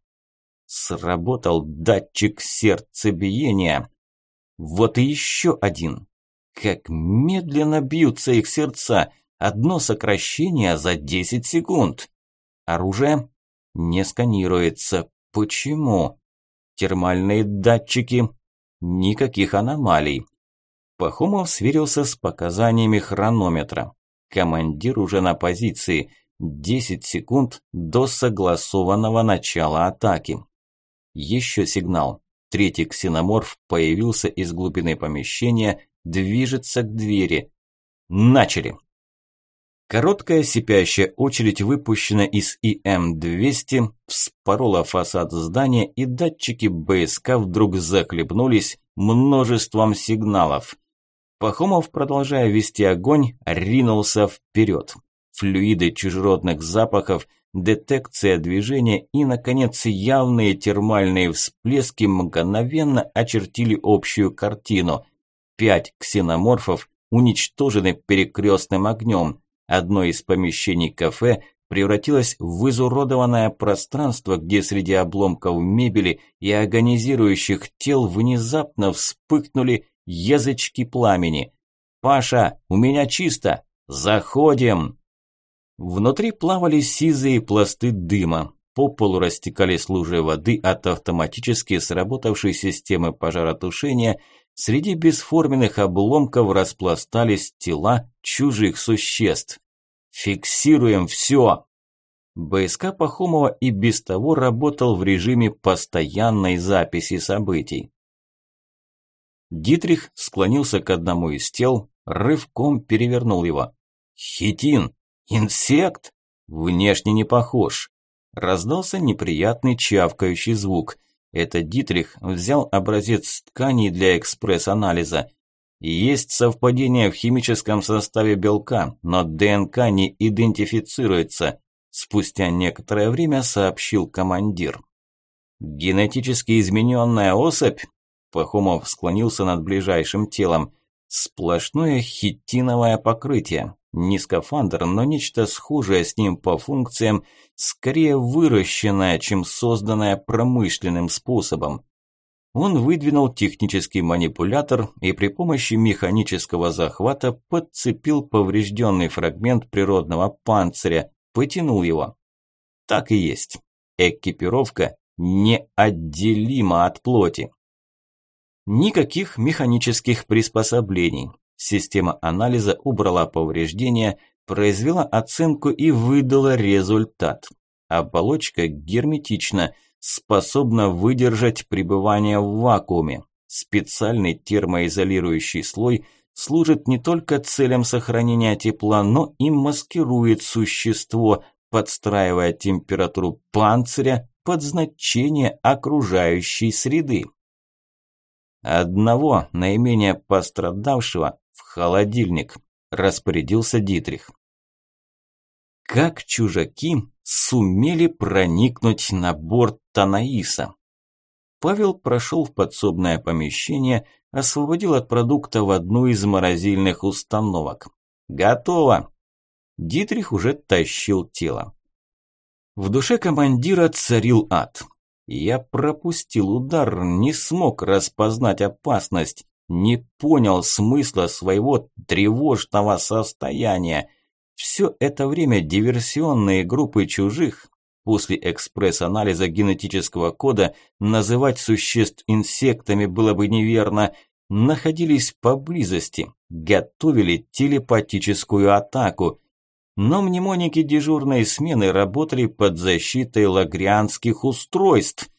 Сработал датчик сердцебиения. Вот и еще один. Как медленно бьются их сердца. Одно сокращение за 10 секунд. Оружие не сканируется. Почему? Термальные датчики. Никаких аномалий. Пахомов сверился с показаниями хронометра. Командир уже на позиции. 10 секунд до согласованного начала атаки. Еще сигнал. Третий ксеноморф появился из глубины помещения, движется к двери. Начали. Короткая сипящая очередь, выпущена из ИМ-200, вспорола фасад здания, и датчики БСК вдруг захлебнулись множеством сигналов. Пахомов, продолжая вести огонь, ринулся вперед. Флюиды чужеродных запахов – детекция движения и, наконец, явные термальные всплески мгновенно очертили общую картину. Пять ксеноморфов уничтожены перекрестным огнем. Одно из помещений кафе превратилось в изуродованное пространство, где среди обломков мебели и агонизирующих тел внезапно вспыхнули язычки пламени. «Паша, у меня чисто! Заходим!» Внутри плавали сизые пласты дыма. По полу растекались лужи воды от автоматически сработавшей системы пожаротушения. Среди бесформенных обломков распластались тела чужих существ. «Фиксируем все!» БСК Пахомова и без того работал в режиме постоянной записи событий. Дитрих склонился к одному из тел, рывком перевернул его. «Хитин! Инсект? Внешне не похож. Раздался неприятный чавкающий звук. Это Дитрих взял образец тканей для экспресс-анализа. Есть совпадение в химическом составе белка, но ДНК не идентифицируется. Спустя некоторое время сообщил командир. Генетически измененная особь? Пахомов склонился над ближайшим телом. Сплошное хитиновое покрытие. Не скафандр, но нечто схожее с ним по функциям, скорее выращенное, чем созданное промышленным способом. Он выдвинул технический манипулятор и при помощи механического захвата подцепил поврежденный фрагмент природного панциря, потянул его. Так и есть. Экипировка неотделима от плоти. Никаких механических приспособлений. Система анализа убрала повреждения, произвела оценку и выдала результат. Оболочка герметична, способна выдержать пребывание в вакууме. Специальный термоизолирующий слой служит не только целям сохранения тепла, но и маскирует существо, подстраивая температуру панциря под значение окружающей среды. Одного наименее пострадавшего в холодильник, распорядился Дитрих. Как чужаки сумели проникнуть на борт Танаиса? Павел прошел в подсобное помещение, освободил от продукта в одну из морозильных установок. Готово. Дитрих уже тащил тело. В душе командира царил ад. Я пропустил удар, не смог распознать опасность, не понял смысла своего тревожного состояния. Все это время диверсионные группы чужих, после экспресс-анализа генетического кода называть существ инсектами было бы неверно, находились поблизости, готовили телепатическую атаку. Но мнемоники дежурной смены работали под защитой лагрианских устройств.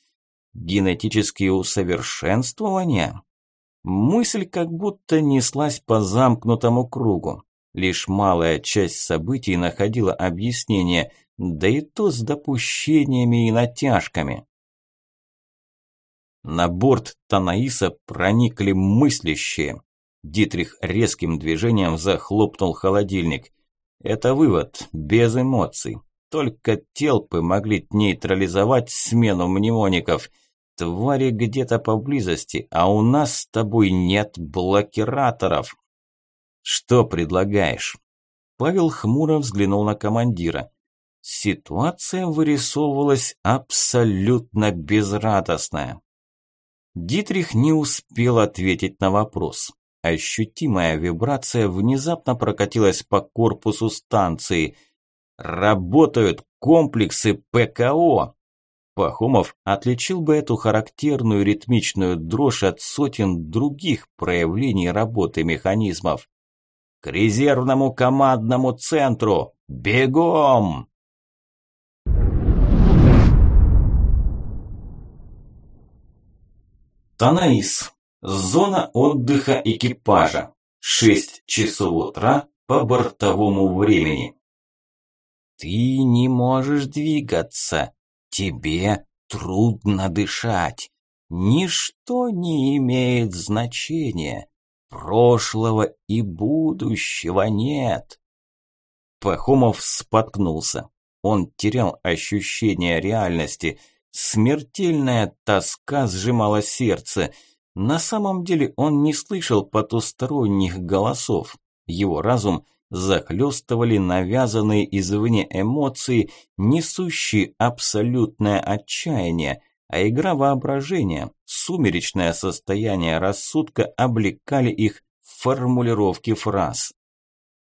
Генетические усовершенствования? Мысль как будто неслась по замкнутому кругу. Лишь малая часть событий находила объяснение, да и то с допущениями и натяжками. На борт Танаиса проникли мыслящие. Дитрих резким движением захлопнул холодильник. Это вывод, без эмоций. Только телпы могли нейтрализовать смену мнемоников – Твари где-то поблизости, а у нас с тобой нет блокираторов. Что предлагаешь? Павел хмуро взглянул на командира. Ситуация вырисовывалась абсолютно безрадостная. Дитрих не успел ответить на вопрос. Ощутимая вибрация внезапно прокатилась по корпусу станции. Работают комплексы ПКО. Пахомов отличил бы эту характерную ритмичную дрожь от сотен других проявлений работы механизмов. «К резервному командному центру! Бегом!» Танаис. Зона отдыха экипажа. 6 часов утра по бортовому времени. «Ты не можешь двигаться», Тебе трудно дышать. Ничто не имеет значения. Прошлого и будущего нет. Пахомов споткнулся. Он терял ощущение реальности. Смертельная тоска сжимала сердце. На самом деле он не слышал потусторонних голосов. Его разум захлестывали навязанные извне эмоции, несущие абсолютное отчаяние, а игра воображения, сумеречное состояние рассудка облекали их в формулировки фраз.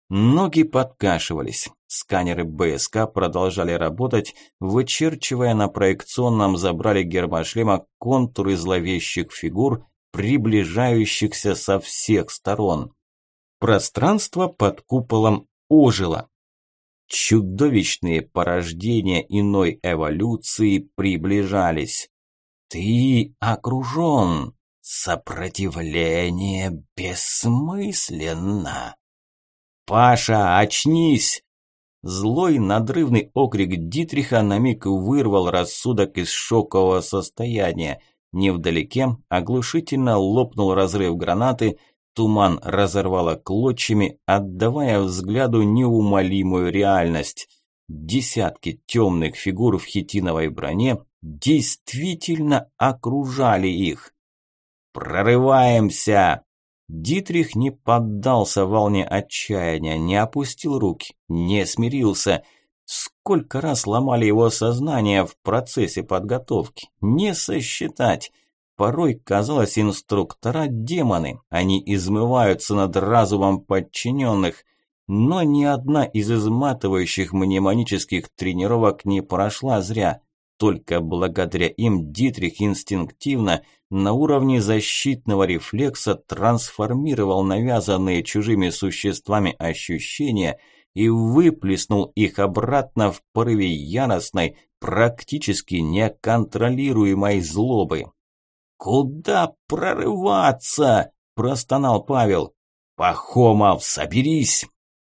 Ноги подкашивались. Сканеры БСК продолжали работать, вычерчивая на проекционном забрали гермошлема контуры зловещих фигур, приближающихся со всех сторон. Пространство под куполом ожило. Чудовищные порождения иной эволюции приближались. Ты окружен. Сопротивление бессмысленно. Паша, очнись! Злой надрывный окрик Дитриха на миг вырвал рассудок из шокового состояния. Невдалеке оглушительно лопнул разрыв гранаты, Туман разорвало клочьями, отдавая взгляду неумолимую реальность. Десятки темных фигур в хитиновой броне действительно окружали их. «Прорываемся!» Дитрих не поддался волне отчаяния, не опустил руки, не смирился. Сколько раз ломали его сознание в процессе подготовки, не сосчитать. Порой, казалось, инструктора – демоны, они измываются над разумом подчиненных, но ни одна из изматывающих мнемонических тренировок не прошла зря. Только благодаря им Дитрих инстинктивно на уровне защитного рефлекса трансформировал навязанные чужими существами ощущения и выплеснул их обратно в порыве яростной, практически неконтролируемой злобы. «Куда прорываться?» – простонал Павел. «Пахомов, соберись!»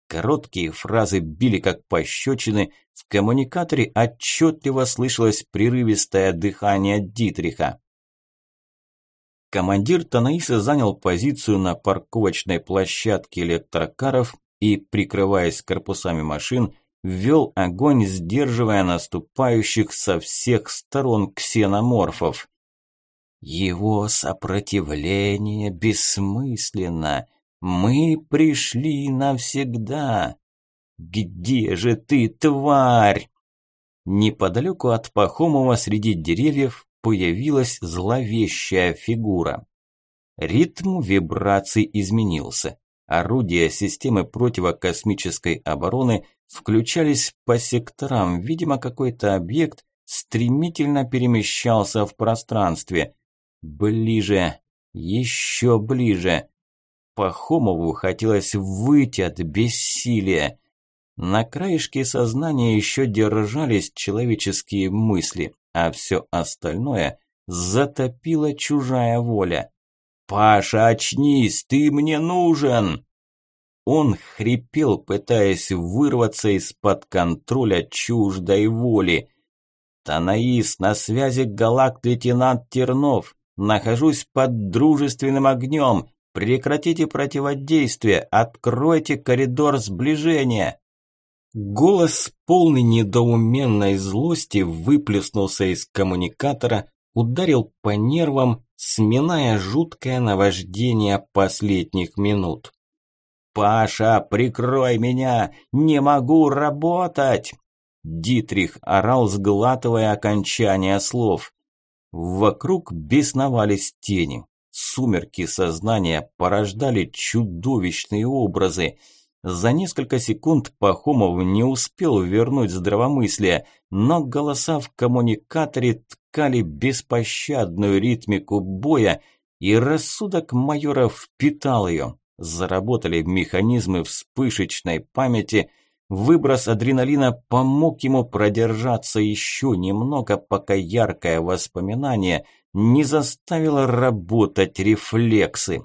Короткие фразы били как пощечины, в коммуникаторе отчетливо слышалось прерывистое дыхание Дитриха. Командир Танаиса занял позицию на парковочной площадке электрокаров и, прикрываясь корпусами машин, ввел огонь, сдерживая наступающих со всех сторон ксеноморфов. Его сопротивление бессмысленно – мы пришли навсегда. Где же ты, тварь? Неподалеку от Пахомова среди деревьев появилась зловещая фигура. Ритм вибраций изменился. Орудия системы противокосмической обороны включались по секторам. Видимо, какой-то объект стремительно перемещался в пространстве. Ближе, еще ближе. Пахомову хотелось выйти от бессилия. На краешке сознания еще держались человеческие мысли, а все остальное затопила чужая воля. «Паша, очнись, ты мне нужен!» Он хрипел, пытаясь вырваться из-под контроля чуждой воли. «Танаис, на связи галакт-лейтенант Тернов. Нахожусь под дружественным огнем. Прекратите противодействие, откройте коридор сближения. Голос, полный недоуменной злости, выплеснулся из коммуникатора, ударил по нервам, сминая жуткое наваждение последних минут. «Паша, прикрой меня! Не могу работать!» Дитрих орал, сглатывая окончание слов. Вокруг бесновались тени. Сумерки сознания порождали чудовищные образы. За несколько секунд Пахомов не успел вернуть здравомыслие, но голоса в коммуникаторе ткали беспощадную ритмику боя, и рассудок майора впитал ее. Заработали механизмы вспышечной памяти, выброс адреналина помог ему продержаться еще немного, пока яркое воспоминание – не заставило работать рефлексы.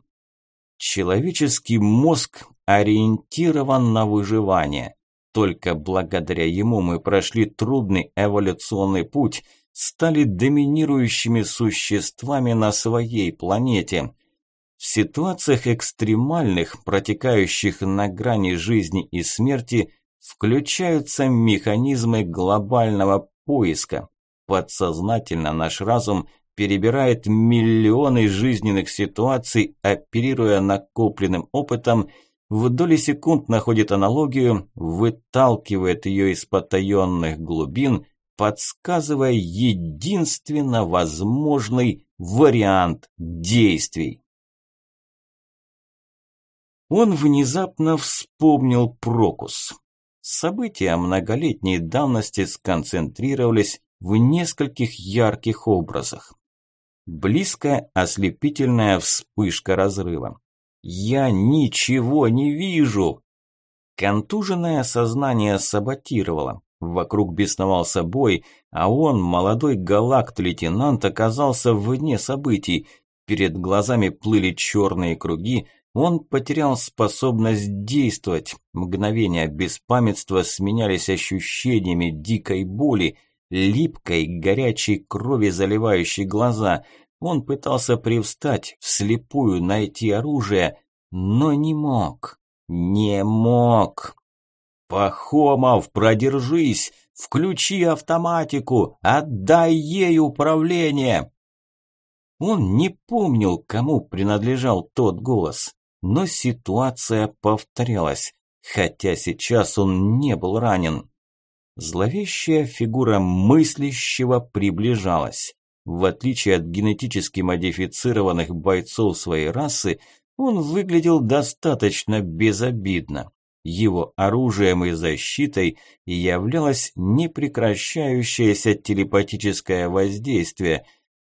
Человеческий мозг ориентирован на выживание. Только благодаря ему мы прошли трудный эволюционный путь, стали доминирующими существами на своей планете. В ситуациях экстремальных, протекающих на грани жизни и смерти, включаются механизмы глобального поиска. Подсознательно наш разум перебирает миллионы жизненных ситуаций, оперируя накопленным опытом, в доли секунд находит аналогию, выталкивает ее из потаенных глубин, подсказывая единственно возможный вариант действий. Он внезапно вспомнил Прокус. События многолетней давности сконцентрировались в нескольких ярких образах. Близкая ослепительная вспышка разрыва. Я ничего не вижу. Контуженное сознание саботировало. Вокруг бесновался бой, а он, молодой галакт-лейтенант, оказался вне событий. Перед глазами плыли черные круги, он потерял способность действовать. Мгновения беспамятства сменялись ощущениями дикой боли – липкой, горячей крови заливающей глаза. Он пытался привстать, вслепую найти оружие, но не мог. Не мог. «Пахомов, продержись! Включи автоматику! Отдай ей управление!» Он не помнил, кому принадлежал тот голос, но ситуация повторялась, хотя сейчас он не был ранен. Зловещая фигура мыслящего приближалась. В отличие от генетически модифицированных бойцов своей расы, он выглядел достаточно безобидно. Его оружием и защитой являлось непрекращающееся телепатическое воздействие.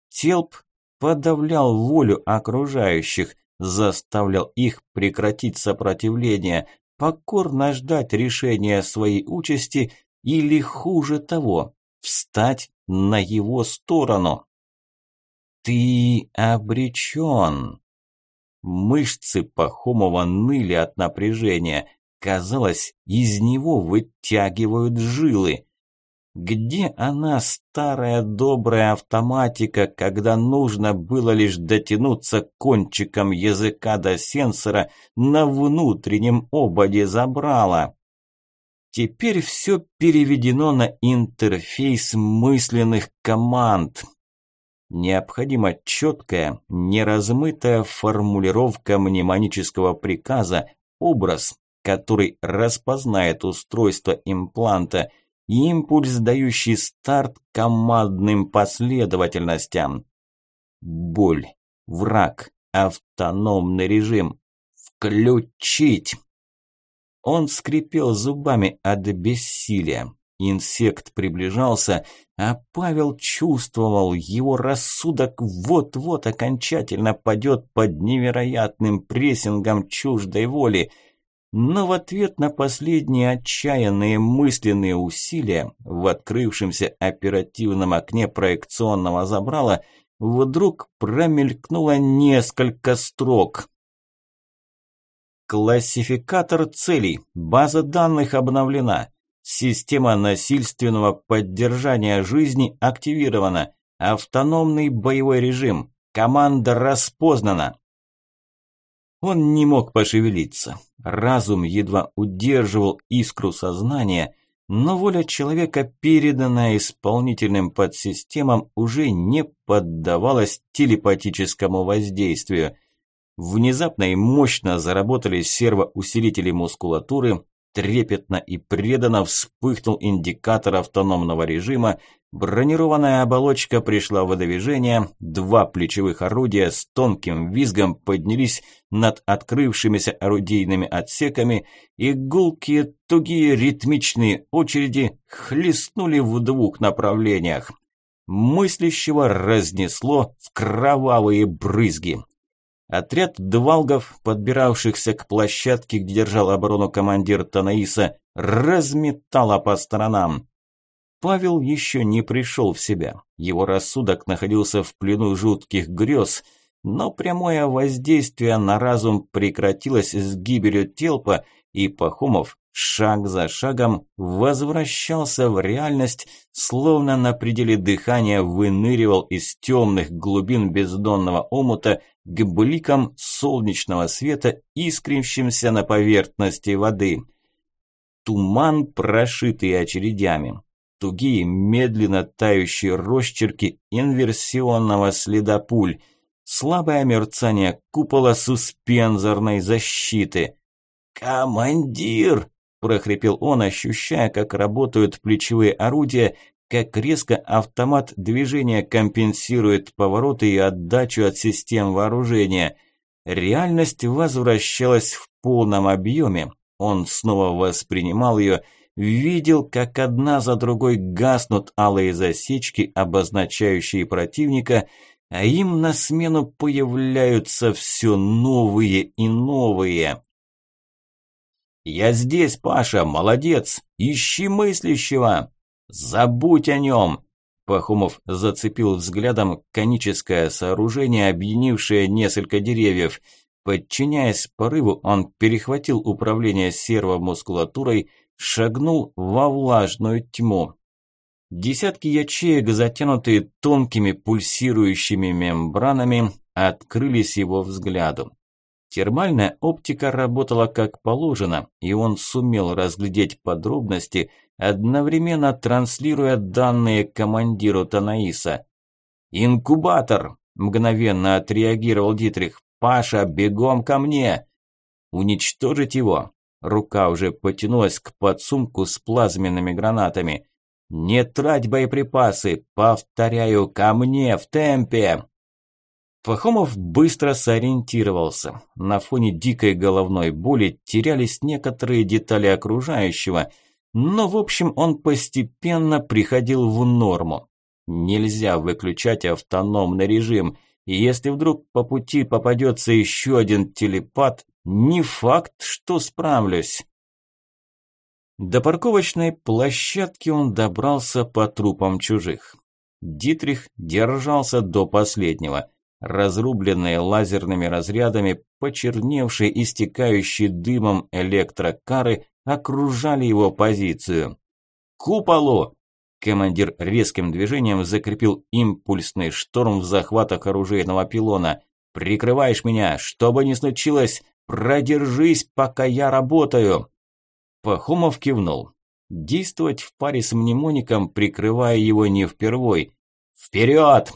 Телп подавлял волю окружающих, заставлял их прекратить сопротивление, покорно ждать решения своей участи или, хуже того, встать на его сторону. «Ты обречен!» Мышцы Пахомова ныли от напряжения. Казалось, из него вытягивают жилы. Где она, старая добрая автоматика, когда нужно было лишь дотянуться кончиком языка до сенсора на внутреннем ободе забрала? Теперь все переведено на интерфейс мысленных команд. Необходима четкая, неразмытая формулировка мнемонического приказа, образ, который распознает устройство импланта, импульс, дающий старт командным последовательностям. Боль, враг, автономный режим. Включить! Он скрипел зубами от бессилия. Инсект приближался, а Павел чувствовал, его рассудок вот-вот окончательно падет под невероятным прессингом чуждой воли. Но в ответ на последние отчаянные мысленные усилия в открывшемся оперативном окне проекционного забрала вдруг промелькнуло несколько строк. Классификатор целей. База данных обновлена. Система насильственного поддержания жизни активирована. Автономный боевой режим. Команда распознана. Он не мог пошевелиться. Разум едва удерживал искру сознания, но воля человека, переданная исполнительным подсистемам, уже не поддавалась телепатическому воздействию. Внезапно и мощно заработали сервоусилители мускулатуры, Трепетно и преданно вспыхнул индикатор автономного режима, бронированная оболочка пришла в движение, два плечевых орудия с тонким визгом поднялись над открывшимися орудийными отсеками, и гулкие, тугие ритмичные очереди хлестнули в двух направлениях. Мыслящего разнесло в кровавые брызги. Отряд двалгов, подбиравшихся к площадке, где держал оборону командир Танаиса, разметало по сторонам. Павел еще не пришел в себя. Его рассудок находился в плену жутких грез, но прямое воздействие на разум прекратилось с гибелью Телпа, и Пахомов шаг за шагом возвращался в реальность, словно на пределе дыхания выныривал из темных глубин бездонного омута к бликам солнечного света, искрящимся на поверхности воды. Туман, прошитый очередями. Тугие, медленно тающие росчерки инверсионного следа пуль. Слабое мерцание купола суспензорной защиты. «Командир!» – прохрипел он, ощущая, как работают плечевые орудия, как резко автомат движения компенсирует повороты и отдачу от систем вооружения. Реальность возвращалась в полном объеме. Он снова воспринимал ее, видел, как одна за другой гаснут алые засечки, обозначающие противника, а им на смену появляются все новые и новые. «Я здесь, Паша, молодец! Ищи мыслящего!» «Забудь о нем!» Пахомов зацепил взглядом коническое сооружение, объединившее несколько деревьев. Подчиняясь порыву, он перехватил управление сервомускулатурой, шагнул во влажную тьму. Десятки ячеек, затянутые тонкими пульсирующими мембранами, открылись его взгляду. Термальная оптика работала как положено, и он сумел разглядеть подробности, одновременно транслируя данные командиру Танаиса. «Инкубатор!» – мгновенно отреагировал Дитрих. «Паша, бегом ко мне!» «Уничтожить его!» Рука уже потянулась к подсумку с плазменными гранатами. «Не трать боеприпасы! Повторяю, ко мне, в темпе!» Пахомов быстро сориентировался. На фоне дикой головной боли терялись некоторые детали окружающего, но в общем он постепенно приходил в норму. Нельзя выключать автономный режим, и если вдруг по пути попадется еще один телепат, не факт, что справлюсь. До парковочной площадки он добрался по трупам чужих. Дитрих держался до последнего – разрубленные лазерными разрядами, почерневшие, истекающие дымом электрокары окружали его позицию. «Куполу!» Командир резким движением закрепил импульсный шторм в захватах оружейного пилона. «Прикрываешь меня, что бы ни случилось, продержись, пока я работаю!» Пахомов кивнул. Действовать в паре с мнемоником, прикрывая его не впервой. «Вперед!»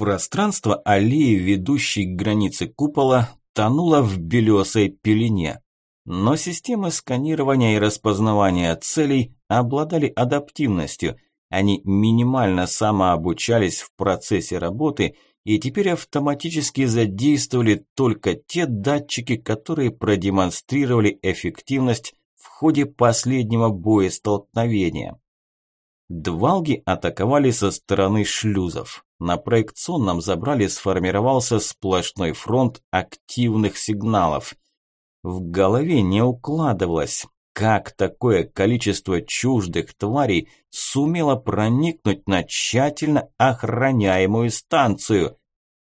Пространство аллеи, ведущей к границе купола, тонуло в белесой пелене. Но системы сканирования и распознавания целей обладали адаптивностью. Они минимально самообучались в процессе работы и теперь автоматически задействовали только те датчики, которые продемонстрировали эффективность в ходе последнего боестолкновения. Двалги атаковали со стороны шлюзов. На проекционном забрале сформировался сплошной фронт активных сигналов. В голове не укладывалось, как такое количество чуждых тварей сумело проникнуть на тщательно охраняемую станцию.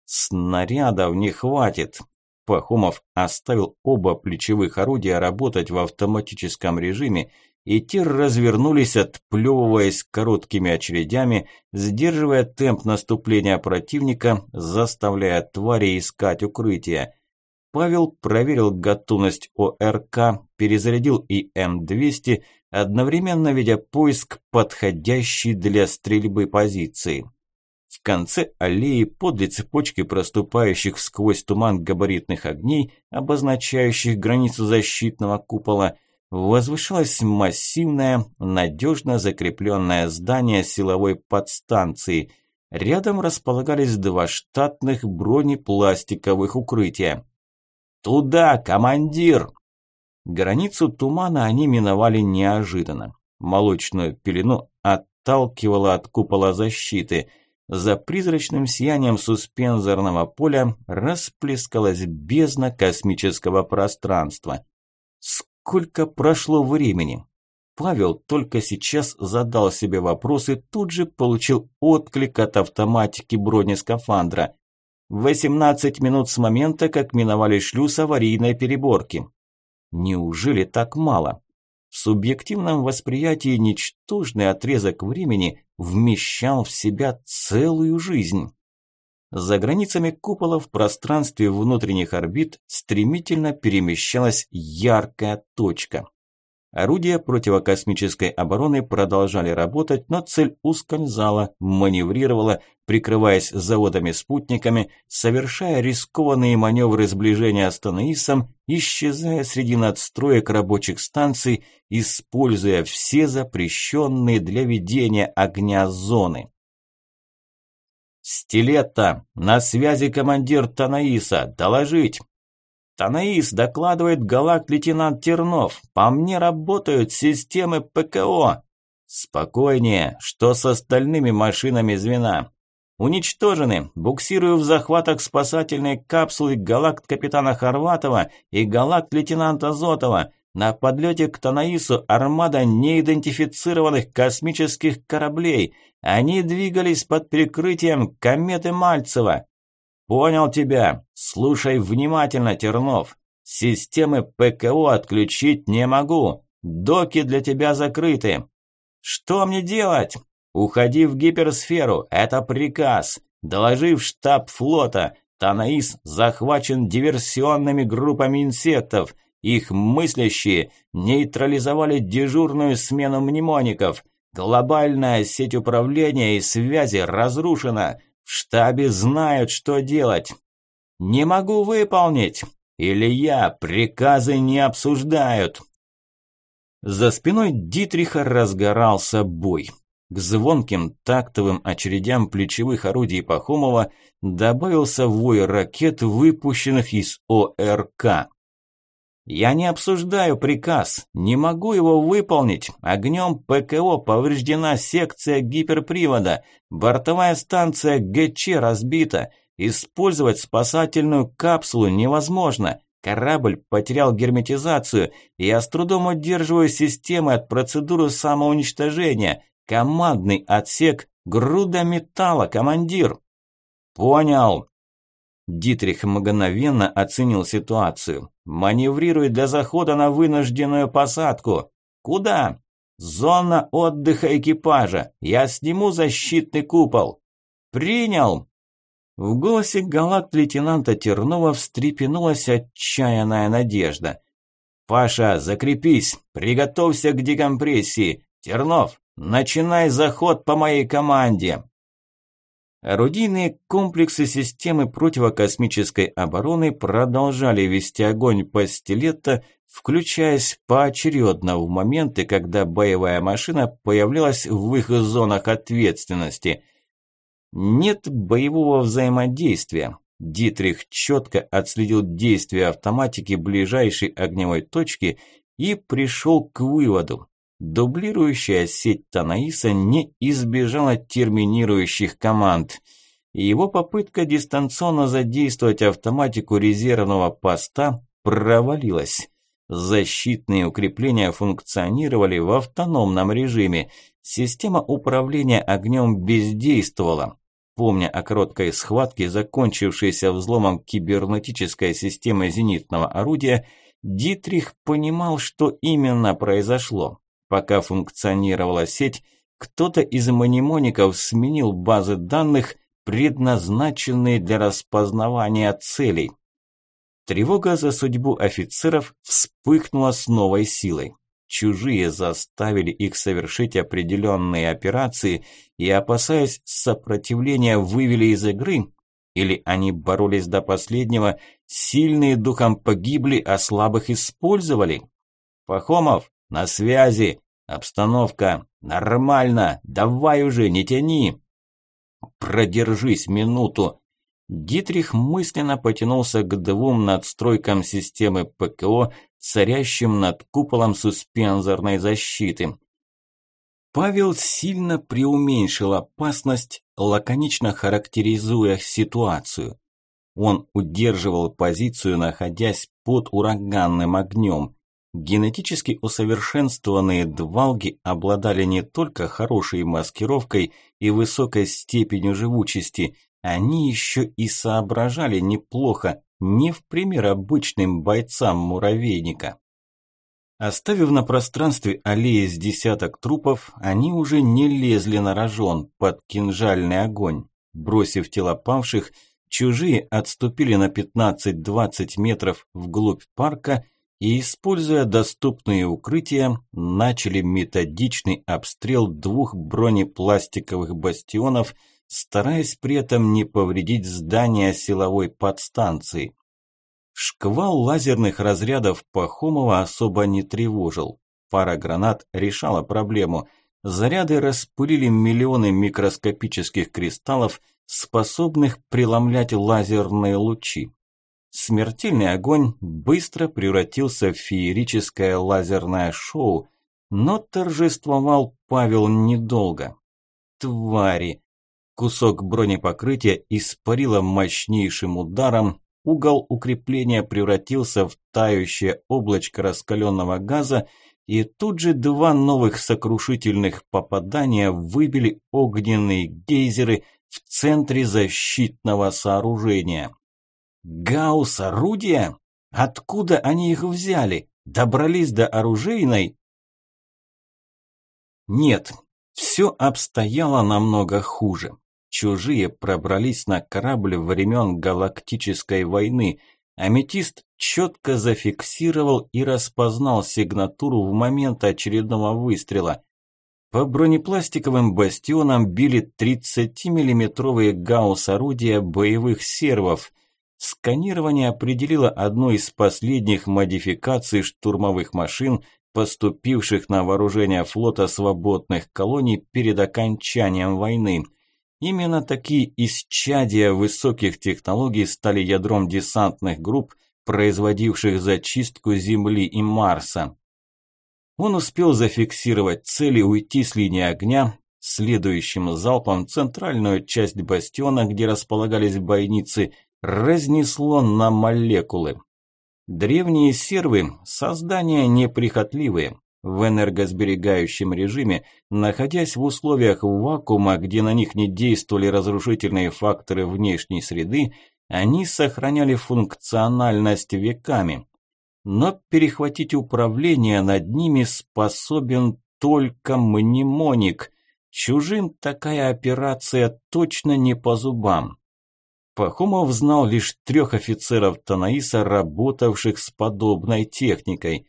Снарядов не хватит. Пахомов оставил оба плечевых орудия работать в автоматическом режиме и те развернулись, отплевываясь короткими очередями, сдерживая темп наступления противника, заставляя твари искать укрытие. Павел проверил готовность ОРК, перезарядил и М200, одновременно ведя поиск подходящей для стрельбы позиции. В конце аллеи подле цепочки проступающих сквозь туман габаритных огней, обозначающих границу защитного купола, возвышалось массивное, надежно закрепленное здание силовой подстанции. Рядом располагались два штатных бронепластиковых укрытия. «Туда, командир!» Границу тумана они миновали неожиданно. Молочную пелену отталкивала от купола защиты. За призрачным сиянием суспензорного поля расплескалась бездна космического пространства. Сколько прошло времени? Павел только сейчас задал себе вопрос и тут же получил отклик от автоматики бронескафандра. 18 минут с момента, как миновали шлюз аварийной переборки. Неужели так мало? В субъективном восприятии ничтожный отрезок времени вмещал в себя целую жизнь. За границами купола в пространстве внутренних орбит стремительно перемещалась яркая точка. Орудия противокосмической обороны продолжали работать, но цель ускользала, маневрировала, прикрываясь заводами-спутниками, совершая рискованные маневры сближения с Танаисом, исчезая среди надстроек рабочих станций, используя все запрещенные для ведения огня зоны. «Стилетто! На связи командир Танаиса! Доложить!» «Танаис, докладывает галакт-лейтенант Тернов. По мне работают системы ПКО!» «Спокойнее. Что с остальными машинами звена?» «Уничтожены. Буксирую в захватах спасательной капсулы галакт-капитана Хорватова и галакт-лейтенанта Зотова. На подлете к Танаису армада неидентифицированных космических кораблей. Они двигались под прикрытием кометы Мальцева. Понял тебя. Слушай внимательно, Тернов. Системы ПКО отключить не могу. Доки для тебя закрыты. Что мне делать? Уходи в гиперсферу. Это приказ. Доложи в штаб флота. Танаис захвачен диверсионными группами инсектов. Их мыслящие нейтрализовали дежурную смену мнемоников. Глобальная сеть управления и связи разрушена. В штабе знают, что делать. Не могу выполнить. Или я, приказы не обсуждают. За спиной Дитриха разгорался бой. К звонким тактовым очередям плечевых орудий Пахомова добавился вой ракет, выпущенных из ОРК. «Я не обсуждаю приказ, не могу его выполнить. Огнем ПКО повреждена секция гиперпривода, бортовая станция ГЧ разбита, использовать спасательную капсулу невозможно». Корабль потерял герметизацию, я с трудом удерживаю системы от процедуры самоуничтожения. Командный отсек, груда металла, командир. Понял. Дитрих мгновенно оценил ситуацию. Маневрируй для захода на вынужденную посадку. Куда? Зона отдыха экипажа. Я сниму защитный купол. Принял. В голосе галат лейтенанта Тернова встрепенулась отчаянная надежда. «Паша, закрепись, приготовься к декомпрессии. Тернов, Начинай заход по моей команде. Орудийные комплексы системы противокосмической обороны продолжали вести огонь по стилетто, включаясь поочередно в моменты, когда боевая машина появлялась в их зонах ответственности. Нет боевого взаимодействия. Дитрих четко отследил действия автоматики ближайшей огневой точки и пришел к выводу. Дублирующая сеть Танаиса не избежала терминирующих команд. И его попытка дистанционно задействовать автоматику резервного поста провалилась. Защитные укрепления функционировали в автономном режиме. Система управления огнем бездействовала. Помня о короткой схватке, закончившейся взломом кибернетической системы зенитного орудия, Дитрих понимал, что именно произошло. Пока функционировала сеть, кто-то из манимоников сменил базы данных, предназначенные для распознавания целей. Тревога за судьбу офицеров вспыхнула с новой силой. Чужие заставили их совершить определенные операции и, опасаясь сопротивления, вывели из игры, или они боролись до последнего, сильные духом погибли, а слабых использовали. Пахомов, на связи! Обстановка нормально! Давай уже, не тяни!» «Продержись минуту!» Дитрих мысленно потянулся к двум надстройкам системы ПКО, царящим над куполом суспензорной защиты. Павел сильно преуменьшил опасность, лаконично характеризуя ситуацию. Он удерживал позицию, находясь под ураганным огнем. Генетически усовершенствованные двалги обладали не только хорошей маскировкой и высокой степенью живучести, они еще и соображали неплохо, не в пример обычным бойцам муравейника. Оставив на пространстве аллеи с десяток трупов, они уже не лезли на рожон под кинжальный огонь. Бросив тела павших, чужие отступили на 15-20 метров вглубь парка и, используя доступные укрытия, начали методичный обстрел двух бронепластиковых бастионов, стараясь при этом не повредить здание силовой подстанции. Шквал лазерных разрядов Пахомова особо не тревожил. Пара гранат решала проблему. Заряды распылили миллионы микроскопических кристаллов, способных преломлять лазерные лучи. Смертельный огонь быстро превратился в феерическое лазерное шоу, но торжествовал Павел недолго. Твари! Кусок бронепокрытия испарило мощнейшим ударом, угол укрепления превратился в тающее облачко раскаленного газа, и тут же два новых сокрушительных попадания выбили огненные гейзеры в центре защитного сооружения. Гаусс орудия? Откуда они их взяли? Добрались до оружейной? Нет, все обстояло намного хуже. Чужие пробрались на корабль времен Галактической войны. Аметист четко зафиксировал и распознал сигнатуру в момент очередного выстрела. По бронепластиковым бастионам били 30-миллиметровые гаусс-орудия боевых сервов – Сканирование определило одну из последних модификаций штурмовых машин, поступивших на вооружение флота свободных колоний перед окончанием войны. Именно такие исчадия высоких технологий стали ядром десантных групп, производивших зачистку Земли и Марса. Он успел зафиксировать цели, уйти с линии огня, следующим залпом центральную часть бастиона, где располагались бойницы, разнесло на молекулы. Древние сервы – создания неприхотливые. В энергосберегающем режиме, находясь в условиях вакуума, где на них не действовали разрушительные факторы внешней среды, они сохраняли функциональность веками. Но перехватить управление над ними способен только мнемоник. Чужим такая операция точно не по зубам. Пахомов знал лишь трех офицеров Танаиса, работавших с подобной техникой.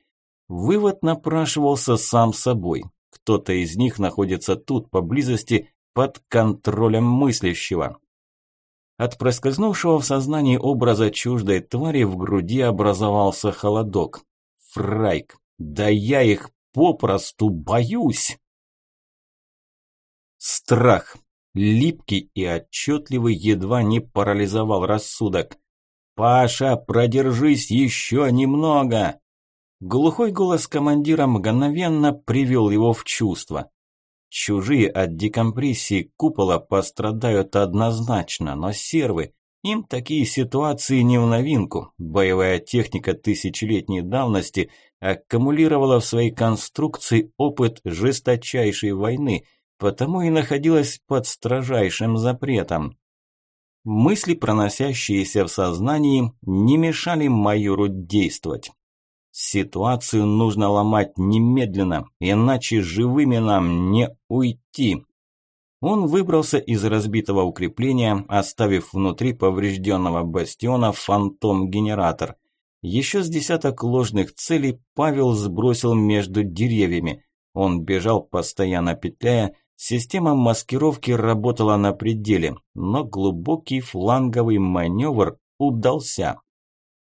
Вывод напрашивался сам собой. Кто-то из них находится тут, поблизости, под контролем мыслящего. От проскользнувшего в сознании образа чуждой твари в груди образовался холодок. Фрайк, да я их попросту боюсь! Страх липкий и отчетливый, едва не парализовал рассудок. «Паша, продержись еще немного!» Глухой голос командира мгновенно привел его в чувство. Чужие от декомпрессии купола пострадают однозначно, но сервы, им такие ситуации не в новинку. Боевая техника тысячелетней давности аккумулировала в своей конструкции опыт жесточайшей войны – потому и находилась под строжайшим запретом. Мысли, проносящиеся в сознании, не мешали майору действовать. Ситуацию нужно ломать немедленно, иначе живыми нам не уйти. Он выбрался из разбитого укрепления, оставив внутри поврежденного бастиона фантом-генератор. Еще с десяток ложных целей Павел сбросил между деревьями. Он бежал, постоянно петляя, Система маскировки работала на пределе, но глубокий фланговый маневр удался.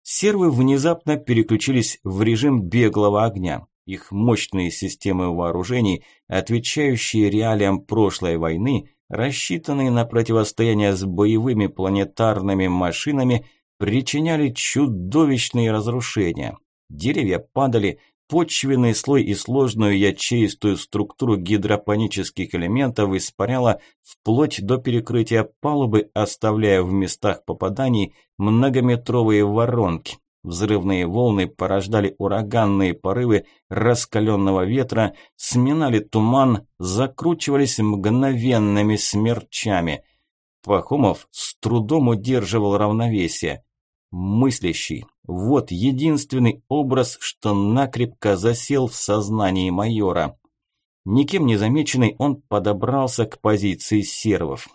Сервы внезапно переключились в режим беглого огня. Их мощные системы вооружений, отвечающие реалиям прошлой войны, рассчитанные на противостояние с боевыми планетарными машинами, причиняли чудовищные разрушения. Деревья падали, Почвенный слой и сложную ячеистую структуру гидропонических элементов испаряла вплоть до перекрытия палубы, оставляя в местах попаданий многометровые воронки. Взрывные волны порождали ураганные порывы раскаленного ветра, сминали туман, закручивались мгновенными смерчами. Пахомов с трудом удерживал равновесие. Мыслящий. Вот единственный образ, что накрепко засел в сознании майора. Никем не замеченный, он подобрался к позиции сервов.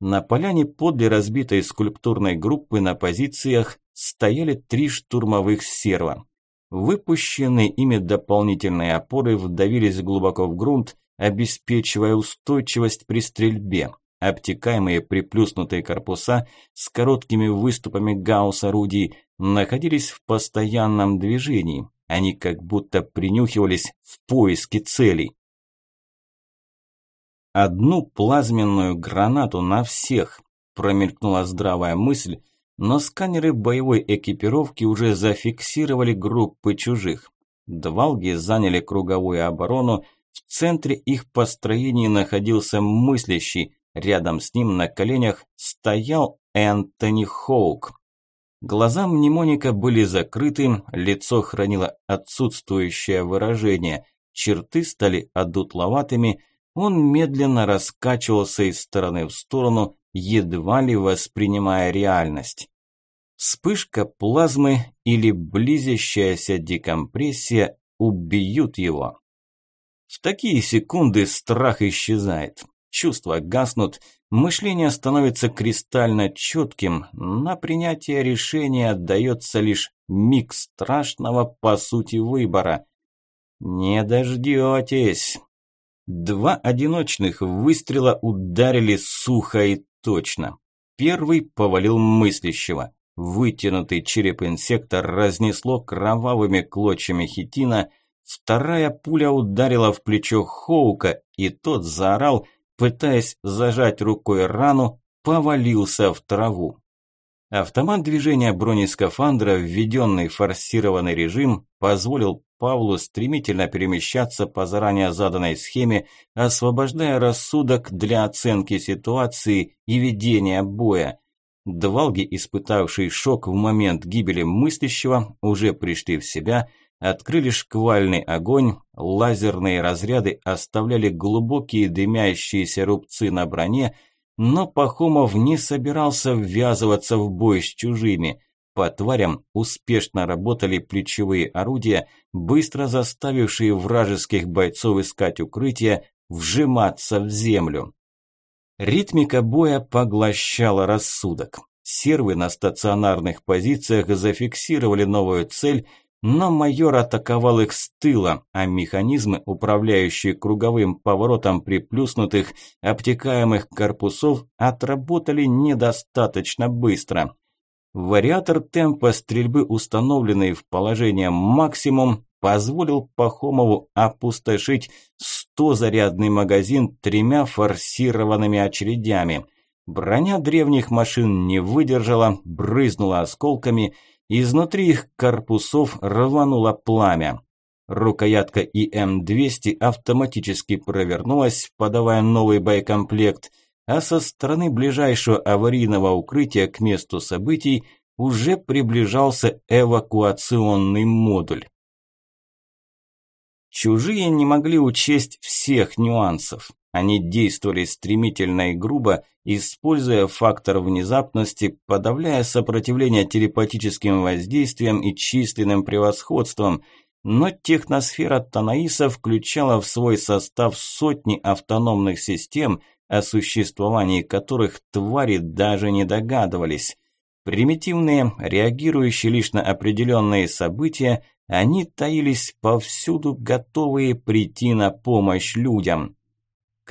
На поляне подле разбитой скульптурной группы на позициях стояли три штурмовых серва. Выпущенные ими дополнительные опоры вдавились глубоко в грунт, обеспечивая устойчивость при стрельбе. Обтекаемые приплюснутые корпуса с короткими выступами гаусс-орудий находились в постоянном движении. Они как будто принюхивались в поиске целей. «Одну плазменную гранату на всех», – промелькнула здравая мысль, но сканеры боевой экипировки уже зафиксировали группы чужих. Двалги заняли круговую оборону, в центре их построения находился мыслящий, Рядом с ним на коленях стоял Энтони Хоук. Глаза мнемоника были закрыты, лицо хранило отсутствующее выражение, черты стали одутловатыми, он медленно раскачивался из стороны в сторону, едва ли воспринимая реальность. Вспышка плазмы или близящаяся декомпрессия убьют его. В такие секунды страх исчезает чувства гаснут, мышление становится кристально четким, на принятие решения отдается лишь миг страшного по сути выбора. Не дождетесь. Два одиночных выстрела ударили сухо и точно. Первый повалил мыслящего. Вытянутый череп инсекта разнесло кровавыми клочьями хитина, Вторая пуля ударила в плечо Хоука, и тот заорал, пытаясь зажать рукой рану, повалился в траву. Автомат движения бронескафандра, введенный в форсированный режим, позволил Павлу стремительно перемещаться по заранее заданной схеме, освобождая рассудок для оценки ситуации и ведения боя. Двалги, испытавшие шок в момент гибели мыслящего, уже пришли в себя, открыли шквальный огонь, лазерные разряды оставляли глубокие дымящиеся рубцы на броне, но Пахомов не собирался ввязываться в бой с чужими – по тварям успешно работали плечевые орудия, быстро заставившие вражеских бойцов искать укрытие, вжиматься в землю. Ритмика боя поглощала рассудок. Сервы на стационарных позициях зафиксировали новую цель, но майор атаковал их с тыла, а механизмы, управляющие круговым поворотом приплюснутых, обтекаемых корпусов, отработали недостаточно быстро. Вариатор темпа стрельбы, установленный в положение максимум, позволил Пахомову опустошить 100-зарядный магазин тремя форсированными очередями. Броня древних машин не выдержала, брызнула осколками, изнутри их корпусов рвануло пламя. Рукоятка ИМ-200 автоматически провернулась, подавая новый боекомплект – а со стороны ближайшего аварийного укрытия к месту событий уже приближался эвакуационный модуль. Чужие не могли учесть всех нюансов. Они действовали стремительно и грубо, используя фактор внезапности, подавляя сопротивление телепатическим воздействиям и численным превосходством. Но техносфера Танаиса включала в свой состав сотни автономных систем, о существовании которых твари даже не догадывались. Примитивные, реагирующие лишь на определенные события, они таились повсюду, готовые прийти на помощь людям.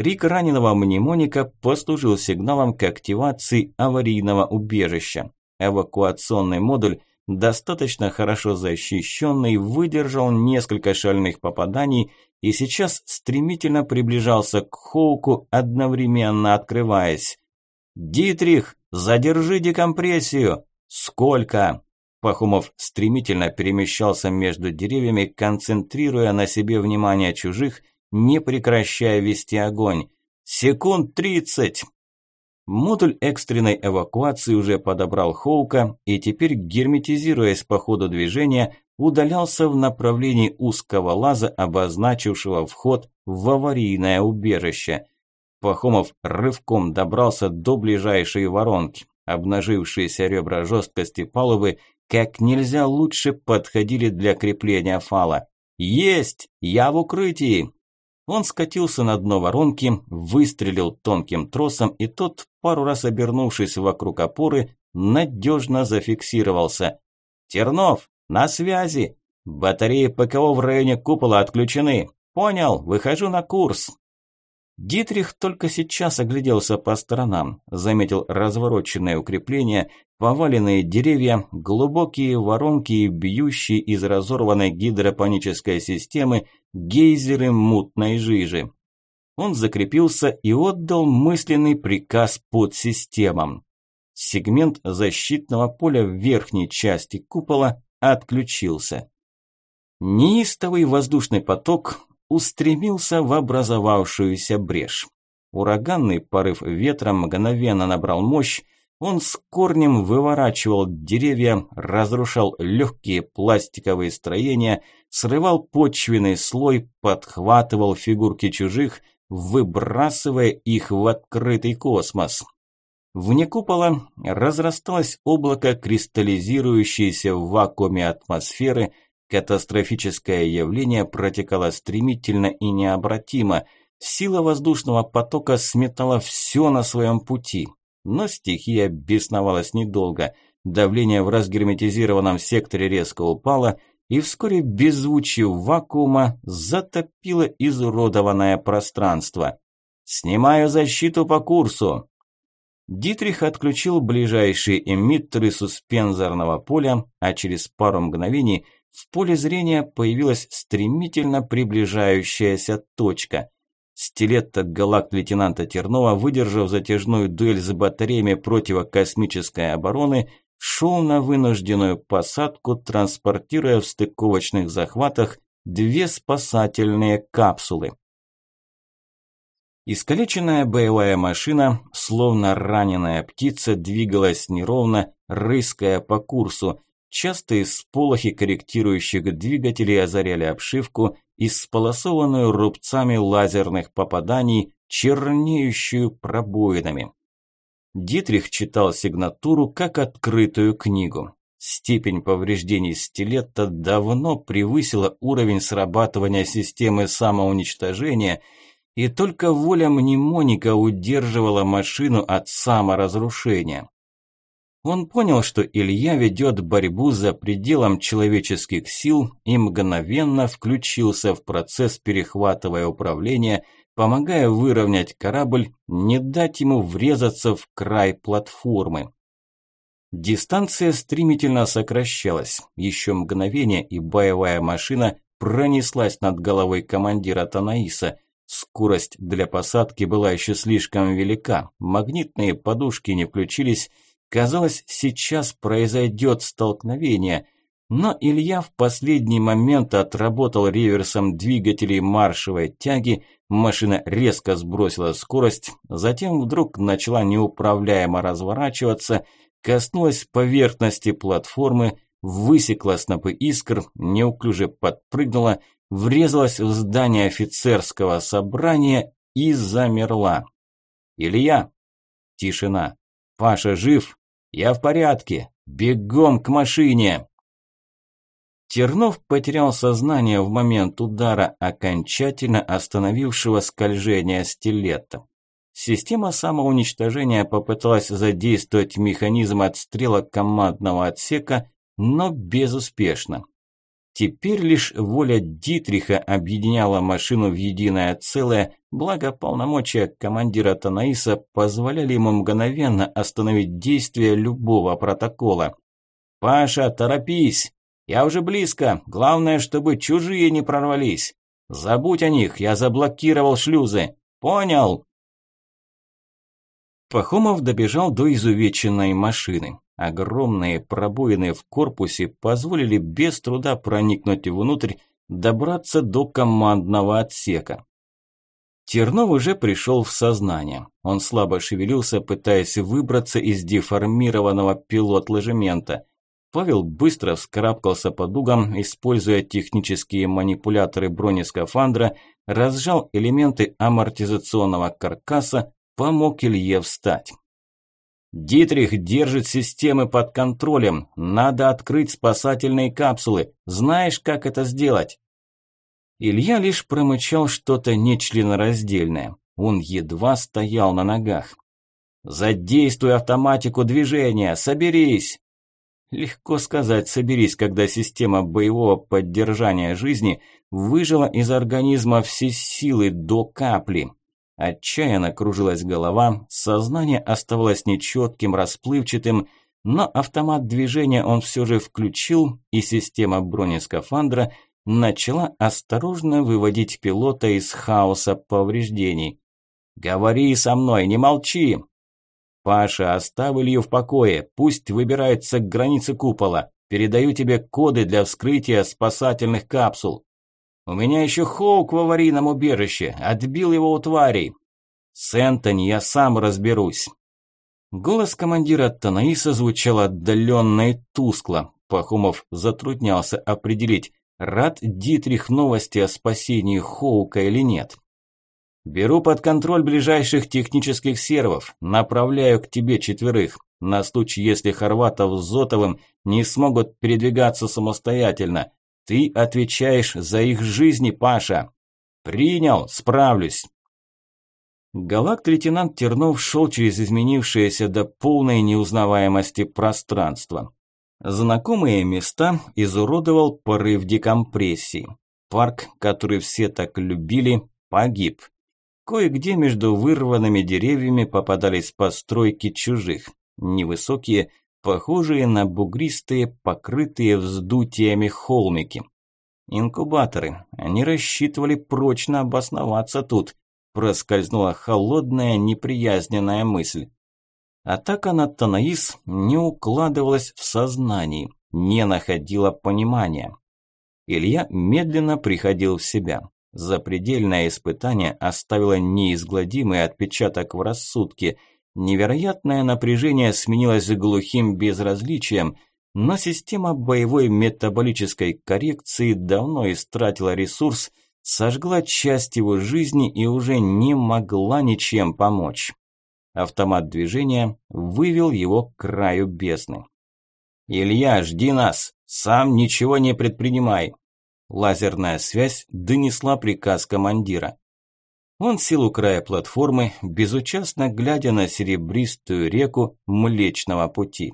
Крик раненого мнемоника послужил сигналом к активации аварийного убежища. Эвакуационный модуль, достаточно хорошо защищенный, выдержал несколько шальных попаданий и сейчас стремительно приближался к Хоуку, одновременно открываясь. «Дитрих, задержи декомпрессию!» «Сколько?» Пахомов стремительно перемещался между деревьями, концентрируя на себе внимание чужих, не прекращая вести огонь. «Секунд тридцать!» Модуль экстренной эвакуации уже подобрал Хоука и теперь, герметизируясь по ходу движения, удалялся в направлении узкого лаза, обозначившего вход в аварийное убежище. Пахомов рывком добрался до ближайшей воронки. Обнажившиеся ребра жесткости палубы как нельзя лучше подходили для крепления фала. «Есть! Я в укрытии!» Он скатился на дно воронки, выстрелил тонким тросом, и тот, пару раз обернувшись вокруг опоры, надежно зафиксировался. «Тернов, на связи! Батареи ПКО в районе купола отключены. Понял, выхожу на курс!» Дитрих только сейчас огляделся по сторонам, заметил развороченное укрепление, поваленные деревья, глубокие воронки бьющие из разорванной гидропонической системы гейзеры мутной жижи. Он закрепился и отдал мысленный приказ под системам. Сегмент защитного поля в верхней части купола отключился. Неистовый воздушный поток устремился в образовавшуюся брешь. Ураганный порыв ветра мгновенно набрал мощь, он с корнем выворачивал деревья, разрушал легкие пластиковые строения, срывал почвенный слой, подхватывал фигурки чужих, выбрасывая их в открытый космос. Вне купола разрасталось облако кристаллизирующееся в вакууме атмосферы, Катастрофическое явление протекало стремительно и необратимо. Сила воздушного потока сметала все на своем пути. Но стихия бесновалась недолго. Давление в разгерметизированном секторе резко упало, и вскоре беззвучие вакуума затопило изуродованное пространство. «Снимаю защиту по курсу!» Дитрих отключил ближайшие эмиттеры суспензорного поля, а через пару мгновений – в поле зрения появилась стремительно приближающаяся точка. Стилетто галакт лейтенанта Тернова, выдержав затяжную дуэль с батареями противокосмической обороны, шел на вынужденную посадку, транспортируя в стыковочных захватах две спасательные капсулы. Искалеченная боевая машина, словно раненая птица, двигалась неровно, рыская по курсу. Частые сполохи корректирующих двигателей озаряли обшивку, исполосованную рубцами лазерных попаданий, чернеющую пробоинами. Дитрих читал сигнатуру как открытую книгу. Степень повреждений стилета давно превысила уровень срабатывания системы самоуничтожения – и только воля мнемоника удерживала машину от саморазрушения. Он понял, что Илья ведет борьбу за пределом человеческих сил и мгновенно включился в процесс, перехватывая управление, помогая выровнять корабль, не дать ему врезаться в край платформы. Дистанция стремительно сокращалась. Еще мгновение, и боевая машина пронеслась над головой командира Танаиса – Скорость для посадки была еще слишком велика, магнитные подушки не включились, казалось, сейчас произойдет столкновение, но Илья в последний момент отработал реверсом двигателей маршевой тяги, машина резко сбросила скорость, затем вдруг начала неуправляемо разворачиваться, коснулась поверхности платформы, высекла снопы искр, неуклюже подпрыгнула врезалась в здание офицерского собрания и замерла. «Илья!» Тишина. «Паша жив? Я в порядке! Бегом к машине!» Тернов потерял сознание в момент удара, окончательно остановившего скольжение стилета. Система самоуничтожения попыталась задействовать механизм отстрела командного отсека, но безуспешно. Теперь лишь воля Дитриха объединяла машину в единое целое, благо полномочия командира Танаиса позволяли ему мгновенно остановить действие любого протокола. «Паша, торопись! Я уже близко, главное, чтобы чужие не прорвались. Забудь о них, я заблокировал шлюзы. Понял?» Пахомов добежал до изувеченной машины. Огромные пробоины в корпусе позволили без труда проникнуть внутрь, добраться до командного отсека. Тернов уже пришел в сознание. Он слабо шевелился, пытаясь выбраться из деформированного пилот-ложемента. Павел быстро вскарабкался по дугам, используя технические манипуляторы бронескафандра, разжал элементы амортизационного каркаса, помог Илье встать. Дитрих держит системы под контролем. Надо открыть спасательные капсулы. Знаешь, как это сделать? Илья лишь промычал что-то нечленораздельное. Он едва стоял на ногах. «Задействуй автоматику движения! Соберись!» Легко сказать «соберись», когда система боевого поддержания жизни выжила из организма все силы до капли. Отчаянно кружилась голова, сознание оставалось нечетким, расплывчатым, но автомат движения он все же включил, и система бронескафандра начала осторожно выводить пилота из хаоса повреждений. «Говори со мной, не молчи!» «Паша, оставь Илью в покое, пусть выбирается к границе купола. Передаю тебе коды для вскрытия спасательных капсул. У меня еще Хоук в аварийном убежище, отбил его у тварей. С я сам разберусь. Голос командира Танаиса звучал отдаленно и тускло. Пахомов затруднялся определить, рад Дитрих новости о спасении Хоука или нет. «Беру под контроль ближайших технических сервов, направляю к тебе четверых, на случай, если Хорватов с Зотовым не смогут передвигаться самостоятельно. Ты отвечаешь за их жизни, Паша. Принял, справлюсь. Галакт-лейтенант Тернов шел через изменившееся до полной неузнаваемости пространство. Знакомые места изуродовал порыв декомпрессии. Парк, который все так любили, погиб. Кое-где между вырванными деревьями попадались постройки чужих. Невысокие, похожие на бугристые, покрытые вздутиями холмики. Инкубаторы. Они рассчитывали прочно обосноваться тут. Проскользнула холодная, неприязненная мысль. Атака на Танаис не укладывалась в сознании, не находила понимания. Илья медленно приходил в себя. Запредельное испытание оставило неизгладимый отпечаток в рассудке. Невероятное напряжение сменилось глухим безразличием – но система боевой метаболической коррекции давно истратила ресурс, сожгла часть его жизни и уже не могла ничем помочь. Автомат движения вывел его к краю бездны. «Илья, жди нас! Сам ничего не предпринимай!» Лазерная связь донесла приказ командира. Он сел у края платформы, безучастно глядя на серебристую реку Млечного Пути.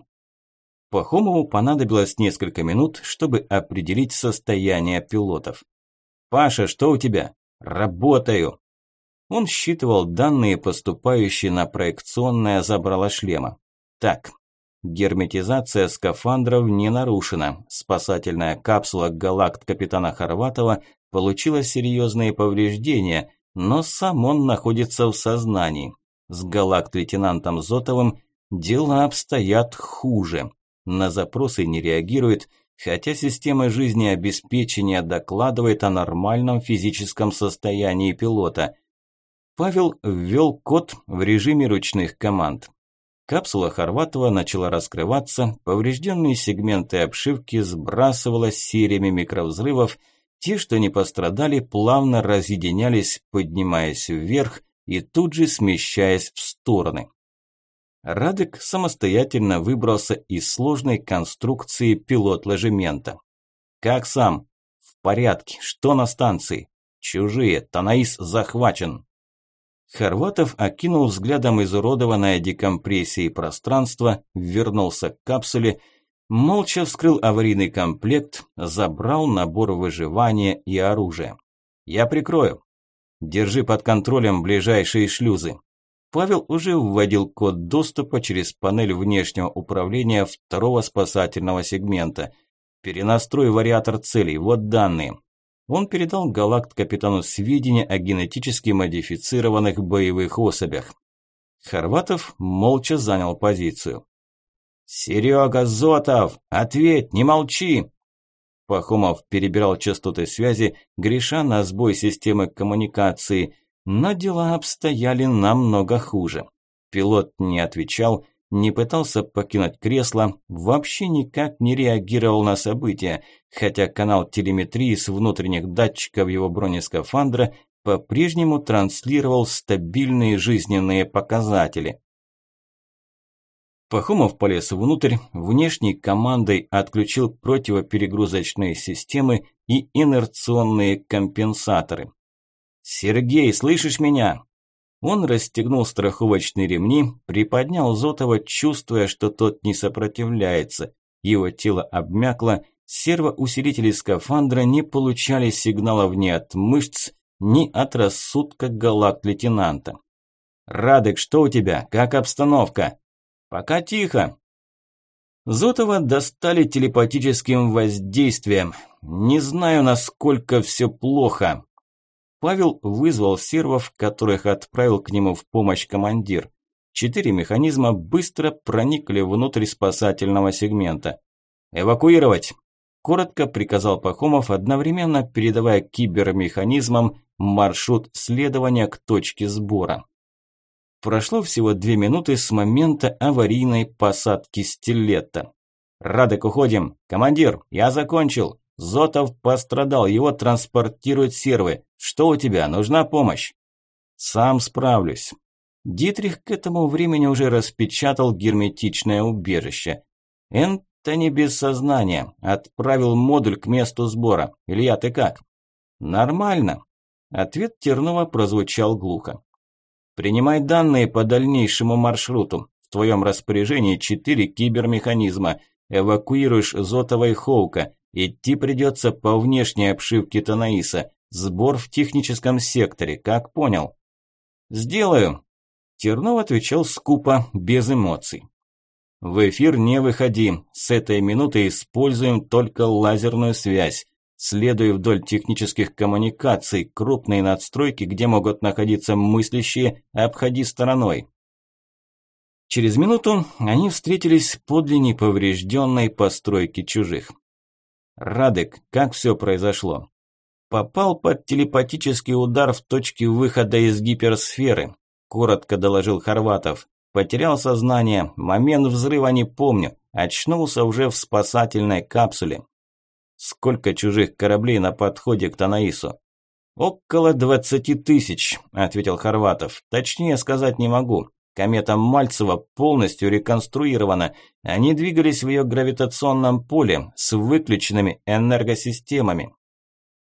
Пахомову понадобилось несколько минут, чтобы определить состояние пилотов. «Паша, что у тебя?» «Работаю!» Он считывал данные, поступающие на проекционное забрало шлема. Так, герметизация скафандров не нарушена. Спасательная капсула «Галакт» капитана Хорватова получила серьезные повреждения, но сам он находится в сознании. С «Галакт» Зотовым дела обстоят хуже на запросы не реагирует, хотя система жизнеобеспечения докладывает о нормальном физическом состоянии пилота. Павел ввел код в режиме ручных команд. Капсула Хорватова начала раскрываться, поврежденные сегменты обшивки сбрасывала сериями микровзрывов, те, что не пострадали, плавно разъединялись, поднимаясь вверх и тут же смещаясь в стороны. Радек самостоятельно выбрался из сложной конструкции пилот-ложемента. «Как сам?» «В порядке. Что на станции?» «Чужие. Танаис захвачен». Хорватов окинул взглядом изуродованное декомпрессией пространство, вернулся к капсуле, молча вскрыл аварийный комплект, забрал набор выживания и оружия. «Я прикрою. Держи под контролем ближайшие шлюзы. Павел уже вводил код доступа через панель внешнего управления второго спасательного сегмента. Перенастрой вариатор целей, вот данные. Он передал Галакт капитану сведения о генетически модифицированных боевых особях. Хорватов молча занял позицию. «Серега Зотов, ответь, не молчи!» Пахомов перебирал частоты связи, греша на сбой системы коммуникации – но дела обстояли намного хуже. Пилот не отвечал, не пытался покинуть кресло, вообще никак не реагировал на события, хотя канал телеметрии с внутренних датчиков его бронескафандра по-прежнему транслировал стабильные жизненные показатели. Пахомов полез внутрь, внешней командой отключил противоперегрузочные системы и инерционные компенсаторы. «Сергей, слышишь меня?» Он расстегнул страховочные ремни, приподнял Зотова, чувствуя, что тот не сопротивляется. Его тело обмякло, сервоусилители скафандра не получали сигналов ни от мышц, ни от рассудка галакт-лейтенанта. «Радек, что у тебя? Как обстановка?» «Пока тихо». Зотова достали телепатическим воздействием. Не знаю, насколько все плохо. Павел вызвал сервов, которых отправил к нему в помощь командир. Четыре механизма быстро проникли внутрь спасательного сегмента. «Эвакуировать!» – коротко приказал Пахомов, одновременно передавая кибермеханизмам маршрут следования к точке сбора. Прошло всего две минуты с момента аварийной посадки стилета. «Радек, уходим! Командир, я закончил! Зотов пострадал, его транспортируют сервы. Что у тебя, нужна помощь? Сам справлюсь. Дитрих к этому времени уже распечатал герметичное убежище. Энтони без сознания. Отправил модуль к месту сбора. Илья, ты как? Нормально. Ответ Тернова прозвучал глухо. Принимай данные по дальнейшему маршруту. В твоем распоряжении четыре кибермеханизма. Эвакуируешь Зотова и Хоука. Идти придется по внешней обшивке Танаиса. Сбор в техническом секторе, как понял? Сделаю. Тернов отвечал скупо, без эмоций. В эфир не выходи. С этой минуты используем только лазерную связь. Следуй вдоль технических коммуникаций, крупные надстройки, где могут находиться мыслящие, обходи стороной. Через минуту они встретились подле неповрежденной постройки чужих. «Радек, как все произошло?» «Попал под телепатический удар в точке выхода из гиперсферы», – коротко доложил Хорватов. «Потерял сознание, момент взрыва не помню, очнулся уже в спасательной капсуле». «Сколько чужих кораблей на подходе к Танаису?» «Около двадцати тысяч», – ответил Хорватов. «Точнее сказать не могу. Комета Мальцева полностью реконструирована. Они двигались в ее гравитационном поле с выключенными энергосистемами.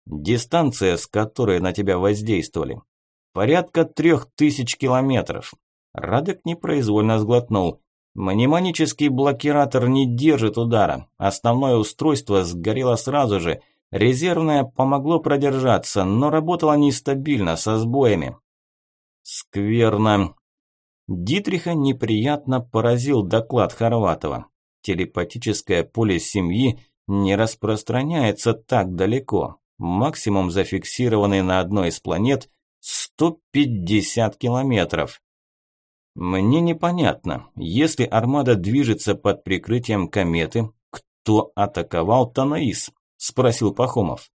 Дистанция, с которой на тебя воздействовали. Порядка трех тысяч километров. Радек непроизвольно сглотнул. Мнемонический блокиратор не держит удара. Основное устройство сгорело сразу же. Резервное помогло продержаться, но работало нестабильно, со сбоями. Скверно. Дитриха неприятно поразил доклад Хорватова. Телепатическое поле семьи не распространяется так далеко. Максимум зафиксированный на одной из планет 150 километров. Мне непонятно, если армада движется под прикрытием кометы, кто атаковал Танаис? Спросил Пахомов.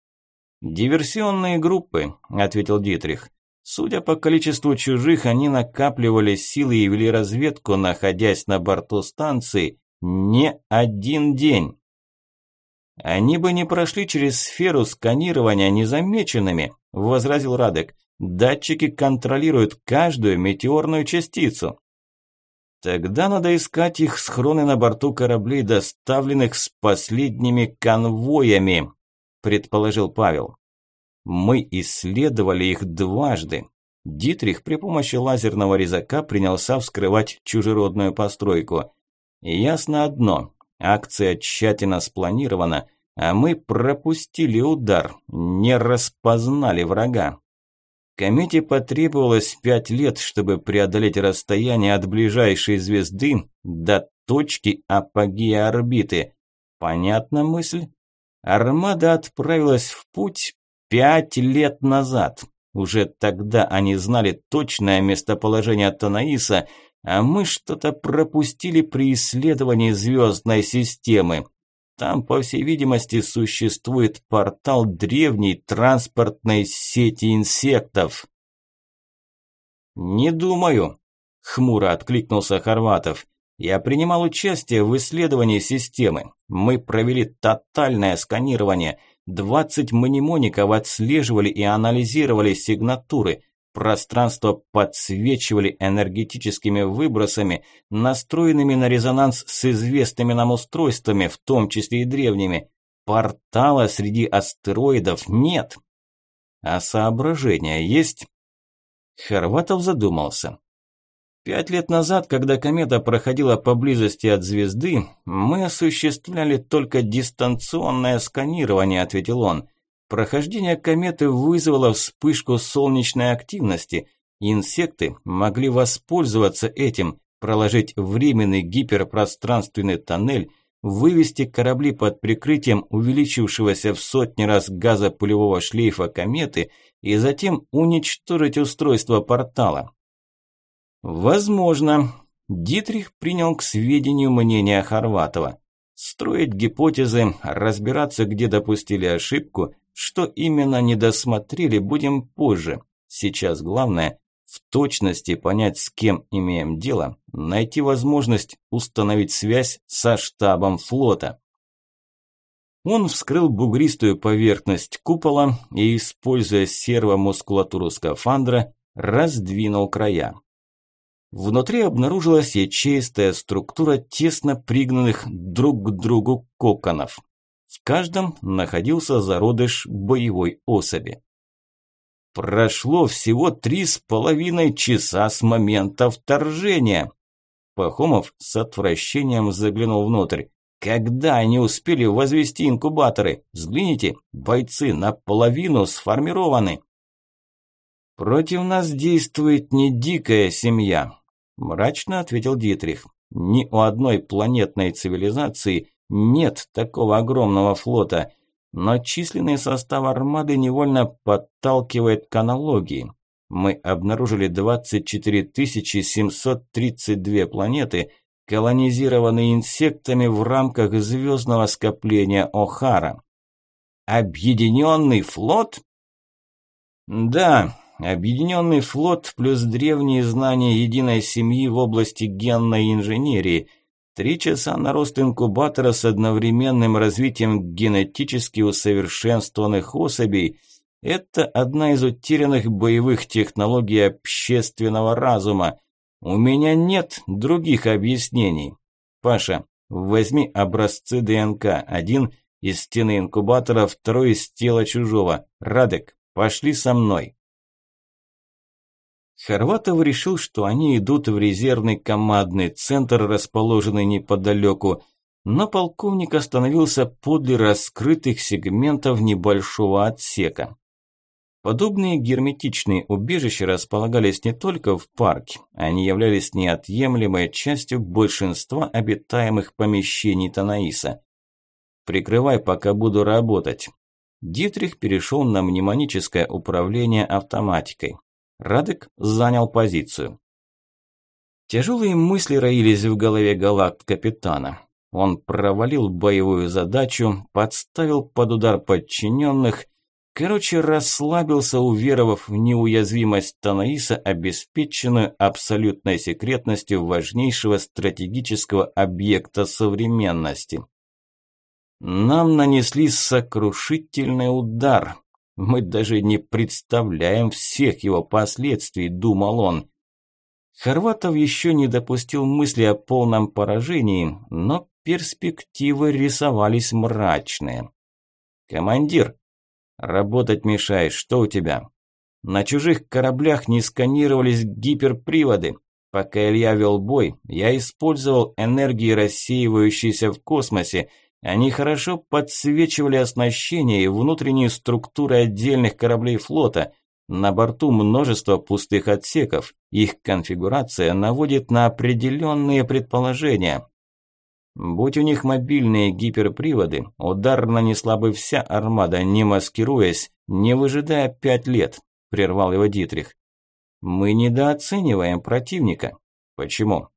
Диверсионные группы, ответил Дитрих. Судя по количеству чужих, они накапливали силы и вели разведку, находясь на борту станции не один день. Они бы не прошли через сферу сканирования незамеченными, возразил Радек. Датчики контролируют каждую метеорную частицу. Тогда надо искать их схроны на борту кораблей, доставленных с последними конвоями, предположил Павел. Мы исследовали их дважды. Дитрих при помощи лазерного резака принялся вскрывать чужеродную постройку. Ясно одно, акция тщательно спланирована, а мы пропустили удар, не распознали врага. Комете потребовалось пять лет, чтобы преодолеть расстояние от ближайшей звезды до точки апогея орбиты. Понятна мысль? Армада отправилась в путь Пять лет назад. Уже тогда они знали точное местоположение Танаиса, а мы что-то пропустили при исследовании звездной системы. Там, по всей видимости, существует портал древней транспортной сети инсектов. «Не думаю», – хмуро откликнулся Хорватов. «Я принимал участие в исследовании системы. Мы провели тотальное сканирование – 20 мнемоников отслеживали и анализировали сигнатуры, пространство подсвечивали энергетическими выбросами, настроенными на резонанс с известными нам устройствами, в том числе и древними. Портала среди астероидов нет. А соображения есть? Хорватов задумался. Пять лет назад, когда комета проходила поблизости от звезды, мы осуществляли только дистанционное сканирование, ответил он. Прохождение кометы вызвало вспышку солнечной активности. Инсекты могли воспользоваться этим, проложить временный гиперпространственный тоннель, вывести корабли под прикрытием увеличившегося в сотни раз газа пулевого шлейфа кометы и затем уничтожить устройство портала. Возможно. Дитрих принял к сведению мнение Хорватова. Строить гипотезы, разбираться, где допустили ошибку, что именно не досмотрели, будем позже. Сейчас главное в точности понять, с кем имеем дело, найти возможность установить связь со штабом флота. Он вскрыл бугристую поверхность купола и, используя сервомускулатуру скафандра, раздвинул края. Внутри обнаружилась ячеистая структура тесно пригнанных друг к другу коконов. В каждом находился зародыш боевой особи. Прошло всего три с половиной часа с момента вторжения. Пахомов с отвращением заглянул внутрь. Когда они успели возвести инкубаторы? Взгляните, бойцы наполовину сформированы. Против нас действует не дикая семья, мрачно ответил Дитрих. Ни у одной планетной цивилизации нет такого огромного флота, но численный состав армады невольно подталкивает к аналогии. Мы обнаружили 24 732 планеты, колонизированные инсектами в рамках звездного скопления О'Хара. Объединенный флот? Да, объединенный флот плюс древние знания единой семьи в области генной инженерии. Три часа на рост инкубатора с одновременным развитием генетически усовершенствованных особей – это одна из утерянных боевых технологий общественного разума. У меня нет других объяснений. Паша, возьми образцы ДНК. Один из стены инкубатора, второй из тела чужого. Радек, пошли со мной. Хорватов решил, что они идут в резервный командный центр, расположенный неподалеку, но полковник остановился подле раскрытых сегментов небольшого отсека. Подобные герметичные убежища располагались не только в парке, они являлись неотъемлемой частью большинства обитаемых помещений Танаиса. «Прикрывай, пока буду работать». Дитрих перешел на мнемоническое управление автоматикой. Радек занял позицию. Тяжелые мысли роились в голове галакт-капитана. Он провалил боевую задачу, подставил под удар подчиненных Короче, расслабился, уверовав в неуязвимость Танаиса, обеспеченную абсолютной секретностью важнейшего стратегического объекта современности. Нам нанесли сокрушительный удар. Мы даже не представляем всех его последствий, думал он. Хорватов еще не допустил мысли о полном поражении, но перспективы рисовались мрачные. «Командир», Работать мешаешь, что у тебя? На чужих кораблях не сканировались гиперприводы. Пока Илья вел бой, я использовал энергии, рассеивающиеся в космосе. Они хорошо подсвечивали оснащение и внутренние структуры отдельных кораблей флота. На борту множество пустых отсеков. Их конфигурация наводит на определенные предположения. Будь у них мобильные гиперприводы, удар нанесла бы вся армада, не маскируясь, не выжидая пять лет, прервал его Дитрих. Мы недооцениваем противника. Почему?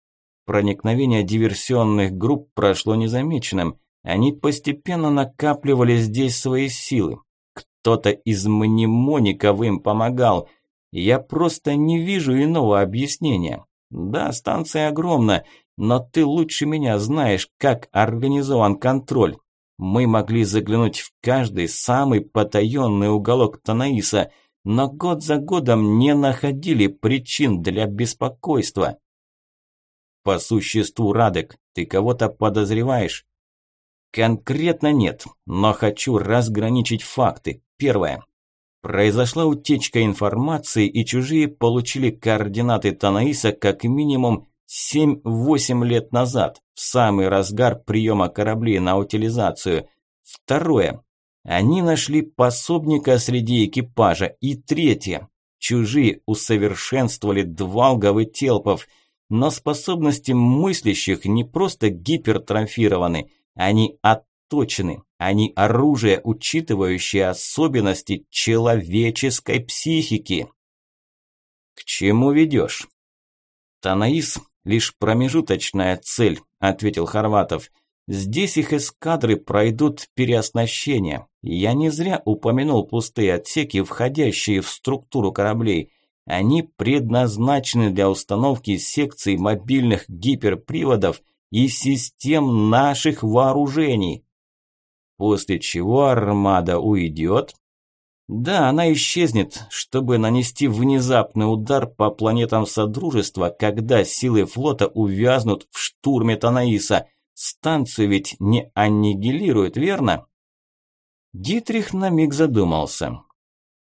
Проникновение диверсионных групп прошло незамеченным. Они постепенно накапливали здесь свои силы. Кто-то из мнемоников им помогал. Я просто не вижу иного объяснения. Да, станция огромна, но ты лучше меня знаешь, как организован контроль. Мы могли заглянуть в каждый самый потаенный уголок Танаиса, но год за годом не находили причин для беспокойства. По существу, Радек, ты кого-то подозреваешь? Конкретно нет, но хочу разграничить факты. Первое. Произошла утечка информации, и чужие получили координаты Танаиса как минимум 7-8 лет назад, в самый разгар приема кораблей на утилизацию. Второе. Они нашли пособника среди экипажа. И третье. Чужие усовершенствовали двалгов и телпов, но способности мыслящих не просто гипертрофированы, они отточены, они оружие, учитывающее особенности человеческой психики. К чему ведешь? Танаис лишь промежуточная цель, ответил Хорватов. Здесь их эскадры пройдут переоснащение. Я не зря упомянул пустые отсеки, входящие в структуру кораблей. Они предназначены для установки секций мобильных гиперприводов и систем наших вооружений. После чего армада уйдет, да, она исчезнет, чтобы нанести внезапный удар по планетам Содружества, когда силы флота увязнут в штурме Танаиса. Станцию ведь не аннигилируют, верно? Дитрих на миг задумался.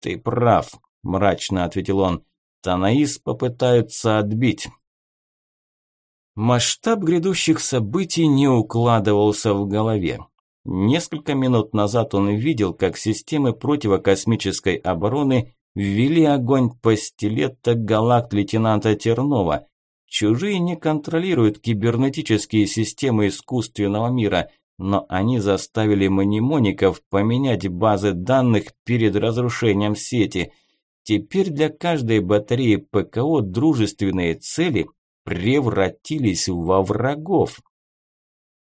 «Ты прав», – мрачно ответил он. «Танаис попытаются отбить». Масштаб грядущих событий не укладывался в голове. Несколько минут назад он видел, как системы противокосмической обороны ввели огонь по стилетто галакт лейтенанта Тернова. Чужие не контролируют кибернетические системы искусственного мира, но они заставили манимоников поменять базы данных перед разрушением сети. Теперь для каждой батареи ПКО дружественные цели превратились во врагов.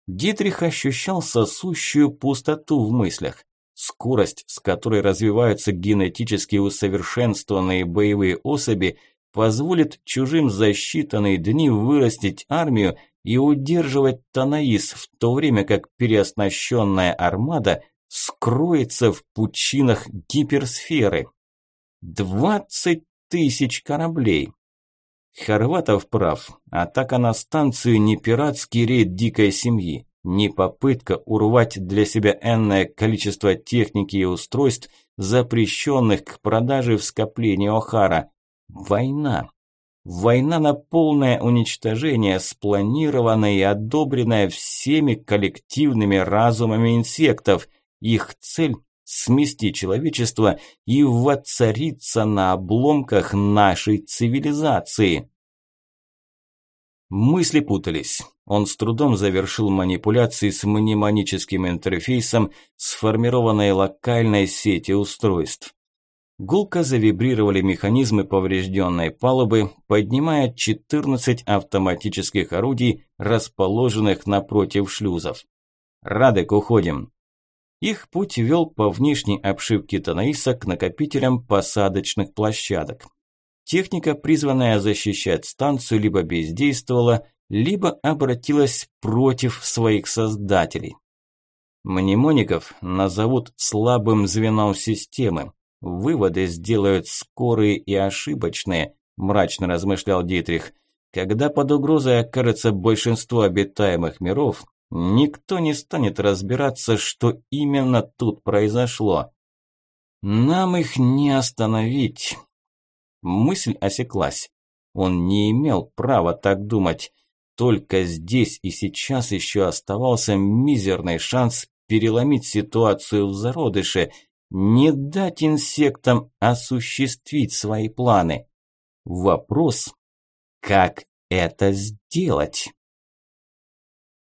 Дитрих ощущал сосущую пустоту в мыслях. Скорость, с которой развиваются генетически усовершенствованные боевые особи, позволит чужим за считанные дни вырастить армию и удерживать Танаис, в то время как переоснащенная армада скроется в пучинах гиперсферы. Двадцать тысяч кораблей. Хорватов прав. Атака на станцию не пиратский рейд дикой семьи, не попытка урвать для себя энное количество техники и устройств, запрещенных к продаже в скоплении Охара. Война. Война на полное уничтожение, спланированная и одобренная всеми коллективными разумами инсектов. Их цель – смести человечество и воцариться на обломках нашей цивилизации. Мысли путались. Он с трудом завершил манипуляции с мнемоническим интерфейсом сформированной локальной сети устройств. Гулко завибрировали механизмы поврежденной палубы, поднимая 14 автоматических орудий, расположенных напротив шлюзов. «Радек, уходим!» Их путь вел по внешней обшивке Танаиса к накопителям посадочных площадок. Техника, призванная защищать станцию, либо бездействовала, либо обратилась против своих создателей. Мнемоников назовут слабым звеном системы, Выводы сделают скорые и ошибочные, мрачно размышлял Дитрих. Когда под угрозой окажется большинство обитаемых миров, никто не станет разбираться, что именно тут произошло. Нам их не остановить. Мысль осеклась. Он не имел права так думать. Только здесь и сейчас еще оставался мизерный шанс переломить ситуацию в зародыше – не дать инсектам осуществить свои планы. Вопрос, как это сделать?